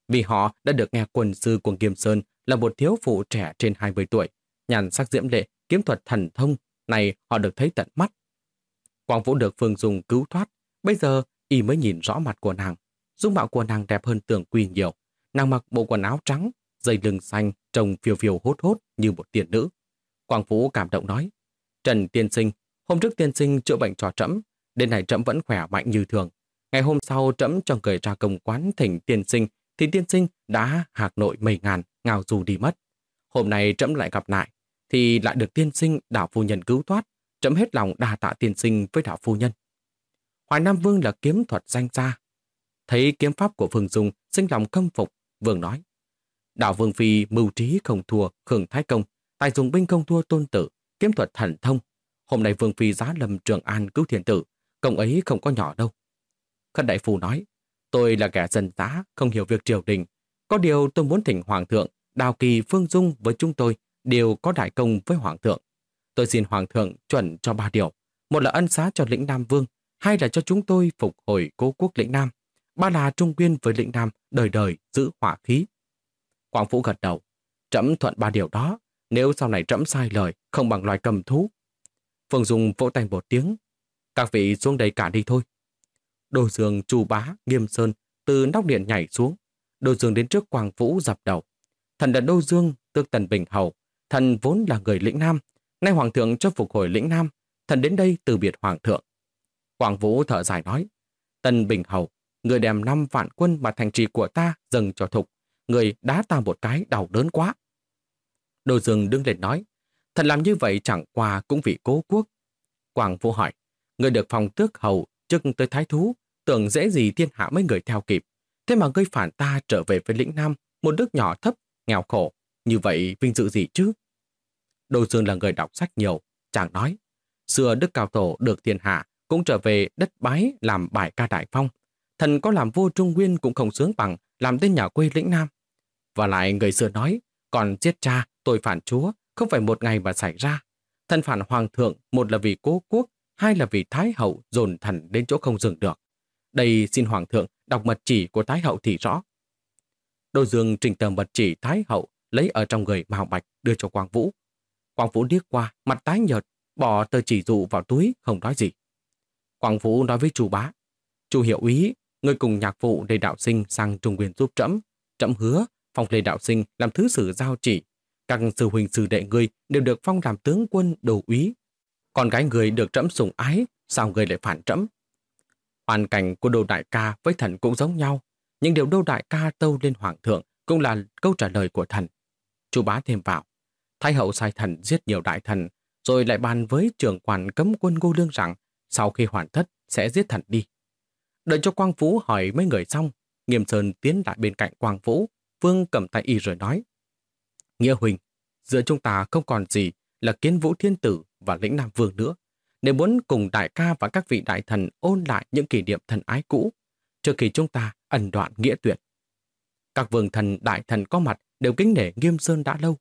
Vì họ đã được nghe quân sư của Nghiêm Sơn là một thiếu phụ trẻ trên 20 tuổi, nhàn sắc diễm lệ, kiếm thuật thần thông, này họ được thấy tận mắt. Quang Vũ được Phương Dung cứu thoát, bây giờ y mới nhìn rõ mặt của nàng. Dung mạo của nàng đẹp hơn tưởng quy nhiều. Nàng mặc bộ quần áo trắng, dây lưng xanh, trông phiêu phiêu hốt hốt như một tiền nữ. Quang Vũ cảm động nói, Trần Tiên Sinh, hôm trước Tiên Sinh chữa bệnh cho trẫm, đến nay trẫm vẫn khỏe mạnh như thường. Ngày hôm sau trẫm cho người ra công quán thỉnh Tiên Sinh, thì Tiên Sinh đã hạc nội mây ngàn, ngào dù đi mất. Hôm nay trẫm lại gặp lại, thì lại được tiên sinh đảo phu nhân cứu thoát, trẫm hết lòng đà tạ tiên sinh với đảo phu nhân. Hoài Nam Vương là kiếm thuật danh gia. Thấy kiếm pháp của Phương Dung sinh lòng khâm phục, Vương nói. Đạo Vương Phi mưu trí không thua Khương Thái Công, tài dùng binh không thua tôn tử, kiếm thuật thần thông. Hôm nay Vương Phi giá lầm Trường An cứu thiên tử, công ấy không có nhỏ đâu. Khân Đại Phu nói, tôi là kẻ dân tá không hiểu việc triều đình. Có điều tôi muốn thỉnh Hoàng thượng Đào Kỳ Phương Dung với chúng tôi đều có đại công với Hoàng thượng. Tôi xin Hoàng thượng chuẩn cho ba điều. Một là ân xá cho lĩnh Nam Vương, hai là cho chúng tôi phục hồi cố quốc lĩnh Nam, ba là trung quyên với lĩnh Nam đời đời giữ hỏa khí. Quảng Vũ gật đầu, trẫm thuận ba điều đó, nếu sau này trẫm sai lời, không bằng loài cầm thú. Phương Dung vỗ tay một tiếng, các vị xuống đây cả đi thôi. Đô Dương, Chu Bá, Nghiêm Sơn từ nóc điện nhảy xuống. Đô Dương đến trước Quang Vũ dập đầu. Thần là Đô Dương, tước Tần Bình Hầu. Thần vốn là người lĩnh Nam. Nay Hoàng thượng cho phục hồi lĩnh Nam. Thần đến đây từ biệt Hoàng thượng. Quảng Vũ thở dài nói. Tần Bình Hầu, người đem năm vạn quân mà thành trì của ta dâng cho thục. Người đá ta một cái đau đớn quá. Đô Dương đứng lên nói. thật làm như vậy chẳng qua cũng vì cố quốc. Quảng Vũ hỏi. Người được phòng tước hầu chức tới thái thú, tưởng dễ gì thiên hạ mấy người theo kịp. Thế mà ngươi phản ta trở về với lĩnh Nam, một nước nhỏ thấp nghèo khổ, như vậy vinh dự gì chứ? Đô Dương là người đọc sách nhiều, chàng nói, xưa Đức Cao Tổ được thiên hạ, cũng trở về đất bái làm bài ca đại phong. Thần có làm vua Trung Nguyên cũng không sướng bằng làm tên nhà quê lĩnh Nam. Và lại người xưa nói, còn giết cha, tôi phản chúa, không phải một ngày mà xảy ra. Thần phản hoàng thượng, một là vì cố quốc, hai là vì Thái Hậu dồn thần đến chỗ không dừng được. Đây xin Hoàng thượng đọc mật chỉ của Thái Hậu thì rõ. Đô Dương trình tờ mật chỉ Thái Hậu lấy ở trong người màu Bạch đưa cho Quang Vũ. Quang Vũ điếc qua, mặt tái nhợt, bỏ tờ chỉ dụ vào túi, không nói gì. Quang Vũ nói với chủ bá, chủ hiệu ý, người cùng nhạc vụ để Đạo Sinh sang Trung Nguyên giúp trẫm trẫm hứa, phong Lê Đạo Sinh làm thứ sử giao chỉ. Các sư huynh sư đệ ngươi đều được phong làm tướng quân đồ úy. Còn gái người được trẫm sủng ái, sao người lại phản trẫm? Hoàn cảnh của đô đại ca với thần cũng giống nhau, nhưng điều đô đại ca tâu lên hoàng thượng cũng là câu trả lời của thần. Chú bá thêm vào, thái hậu sai thần giết nhiều đại thần, rồi lại bàn với trưởng quản cấm quân Ngô Lương rằng sau khi hoàn tất sẽ giết thần đi. Đợi cho Quang Vũ hỏi mấy người xong, Nghiêm Sơn tiến lại bên cạnh Quang Vũ, Vương cầm tay y rồi nói. Nghĩa Huỳnh, giữa chúng ta không còn gì là kiến vũ thiên tử và lĩnh Nam Vương nữa. Nếu muốn cùng đại ca và các vị đại thần ôn lại những kỷ niệm thần ái cũ, trước khi chúng ta ẩn đoạn nghĩa tuyệt. Các vương thần đại thần có mặt đều kính nể Nghiêm Sơn đã lâu.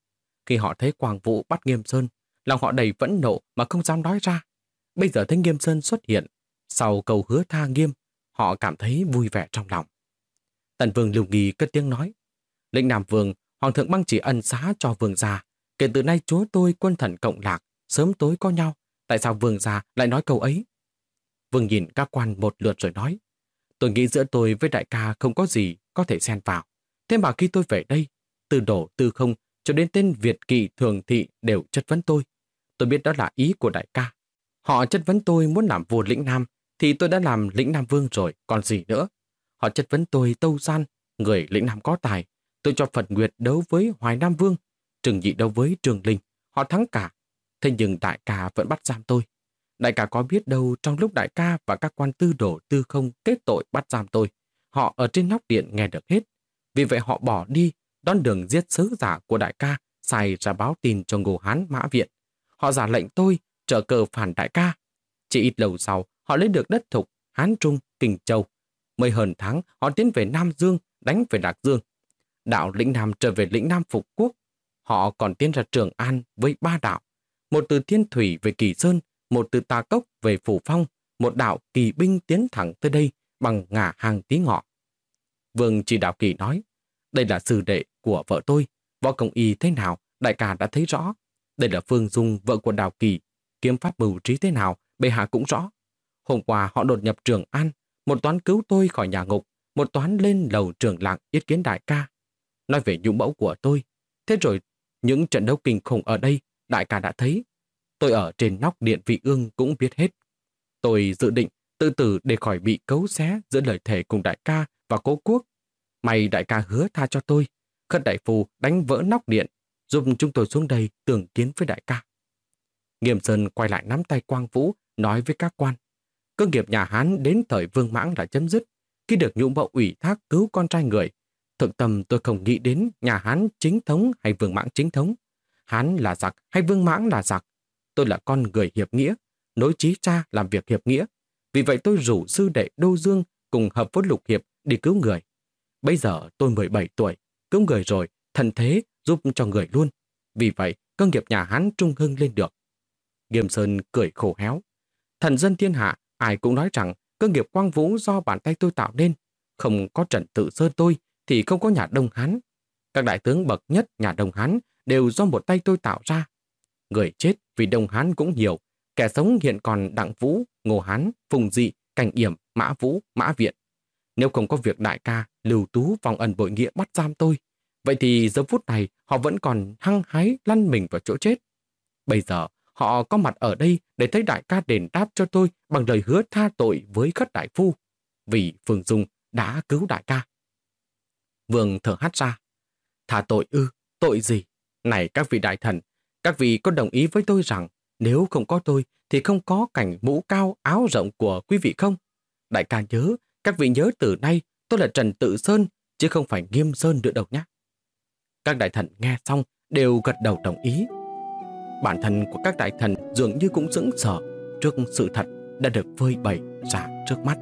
Khi họ thấy Quang Vũ bắt Nghiêm Sơn, lòng họ đầy vẫn nộ mà không dám nói ra. Bây giờ thấy Nghiêm Sơn xuất hiện, sau cầu hứa tha Nghiêm, họ cảm thấy vui vẻ trong lòng. Tần Vương Lưu Nghi cất tiếng nói, lĩnh Nam Vương, Hoàng thượng băng chỉ ân xá cho vương gia. Kể từ nay chúa tôi quân thần cộng lạc, sớm tối có nhau. Tại sao vương gia lại nói câu ấy? Vương nhìn các quan một lượt rồi nói, tôi nghĩ giữa tôi với đại ca không có gì có thể xen vào. Thế mà khi tôi về đây, từ đổ từ không cho đến tên Việt Kỳ Thường Thị đều chất vấn tôi. Tôi biết đó là ý của đại ca. Họ chất vấn tôi muốn làm vua lĩnh Nam, thì tôi đã làm lĩnh Nam Vương rồi, còn gì nữa. Họ chất vấn tôi tâu gian, người lĩnh Nam có tài. Tôi cho Phật Nguyệt đấu với Hoài Nam Vương, Trừng Nhị đấu với Trường Linh. Họ thắng cả. Thế nhưng đại ca vẫn bắt giam tôi. Đại ca có biết đâu trong lúc đại ca và các quan tư đổ tư không kết tội bắt giam tôi, họ ở trên nóc điện nghe được hết. Vì vậy họ bỏ đi, đón đường giết sứ giả của đại ca, xài ra báo tin cho Ngô Hán Mã Viện. Họ giả lệnh tôi trợ cờ phản đại ca. Chỉ ít lâu sau, họ lấy được đất thục, Hán Trung, Kinh Châu. mấy hơn tháng, họ tiến về Nam Dương, đánh về Đạc Dương. Đạo lĩnh Nam trở về lĩnh Nam Phục Quốc. Họ còn tiến ra Trường An với ba đạo. Một từ Thiên Thủy về Kỳ Sơn, một từ Tà Cốc về Phủ Phong, một đạo kỳ binh tiến thẳng tới đây bằng ngả hàng tí ngọ. Vương chỉ đạo kỳ nói, đây là sư đệ của vợ tôi, võ công y thế nào, đại ca đã thấy rõ. Đây là Phương Dung, vợ của Đào Kỳ, kiếm pháp mưu trí thế nào, bệ hạ cũng rõ. Hôm qua họ đột nhập Trường An, một toán cứu tôi khỏi nhà ngục, một toán lên lầu trường lạng yết kiến đại ca. Nói về nhũ mẫu của tôi, thế rồi những trận đấu kinh khủng ở đây, đại ca đã thấy. Tôi ở trên nóc điện vị ương cũng biết hết. Tôi dự định tự tử để khỏi bị cấu xé giữa lời thề cùng đại ca và cố quốc. May đại ca hứa tha cho tôi. Khất đại phù đánh vỡ nóc điện, giúp chúng tôi xuống đây tưởng kiến với đại ca. Nghiêm Sơn quay lại nắm tay Quang Vũ, nói với các quan. Cơ nghiệp nhà Hán đến thời vương mãng đã chấm dứt. Khi được nhũ mậu ủy thác cứu con trai người, thượng tâm tôi không nghĩ đến nhà Hán chính thống hay vương mãng chính thống. Hán là giặc hay vương mãng là giặc. Tôi là con người hiệp nghĩa, nối trí cha làm việc hiệp nghĩa. Vì vậy tôi rủ sư đệ Đô Dương cùng hợp với Lục Hiệp đi cứu người. Bây giờ tôi 17 tuổi, cứu người rồi, thần thế giúp cho người luôn. Vì vậy, cơ nghiệp nhà Hán trung hưng lên được. Nghiêm Sơn cười khổ héo. Thần dân thiên hạ, ai cũng nói rằng cơ nghiệp quang vũ do bàn tay tôi tạo nên. Không có trận tự sơn tôi, thì không có nhà Đông Hán. Các đại tướng bậc nhất nhà Đông Hán đều do một tay tôi tạo ra. Người chết vì Đông Hán cũng nhiều. Kẻ sống hiện còn Đặng Vũ, Ngô Hán, Phùng Dị, Cảnh Yểm, Mã Vũ, Mã Viện. Nếu không có việc đại ca, lưu tú vòng ẩn bội nghĩa bắt giam tôi, vậy thì giờ phút này họ vẫn còn hăng hái lăn mình vào chỗ chết. Bây giờ, họ có mặt ở đây để thấy đại ca đền đáp cho tôi bằng lời hứa tha tội với khất đại phu, vì Phương Dung đã cứu đại ca. Vương thở hắt ra. Tha tội ư, tội gì? Này các vị đại thần, các vị có đồng ý với tôi rằng nếu không có tôi thì không có cảnh mũ cao áo rộng của quý vị không? Đại ca nhớ, các vị nhớ từ nay tôi là Trần Tự Sơn chứ không phải Nghiêm Sơn nữa đâu nhé. Các đại thần nghe xong đều gật đầu đồng ý. Bản thân của các đại thần dường như cũng sững sờ trước sự thật đã được phơi bày ra trước mắt.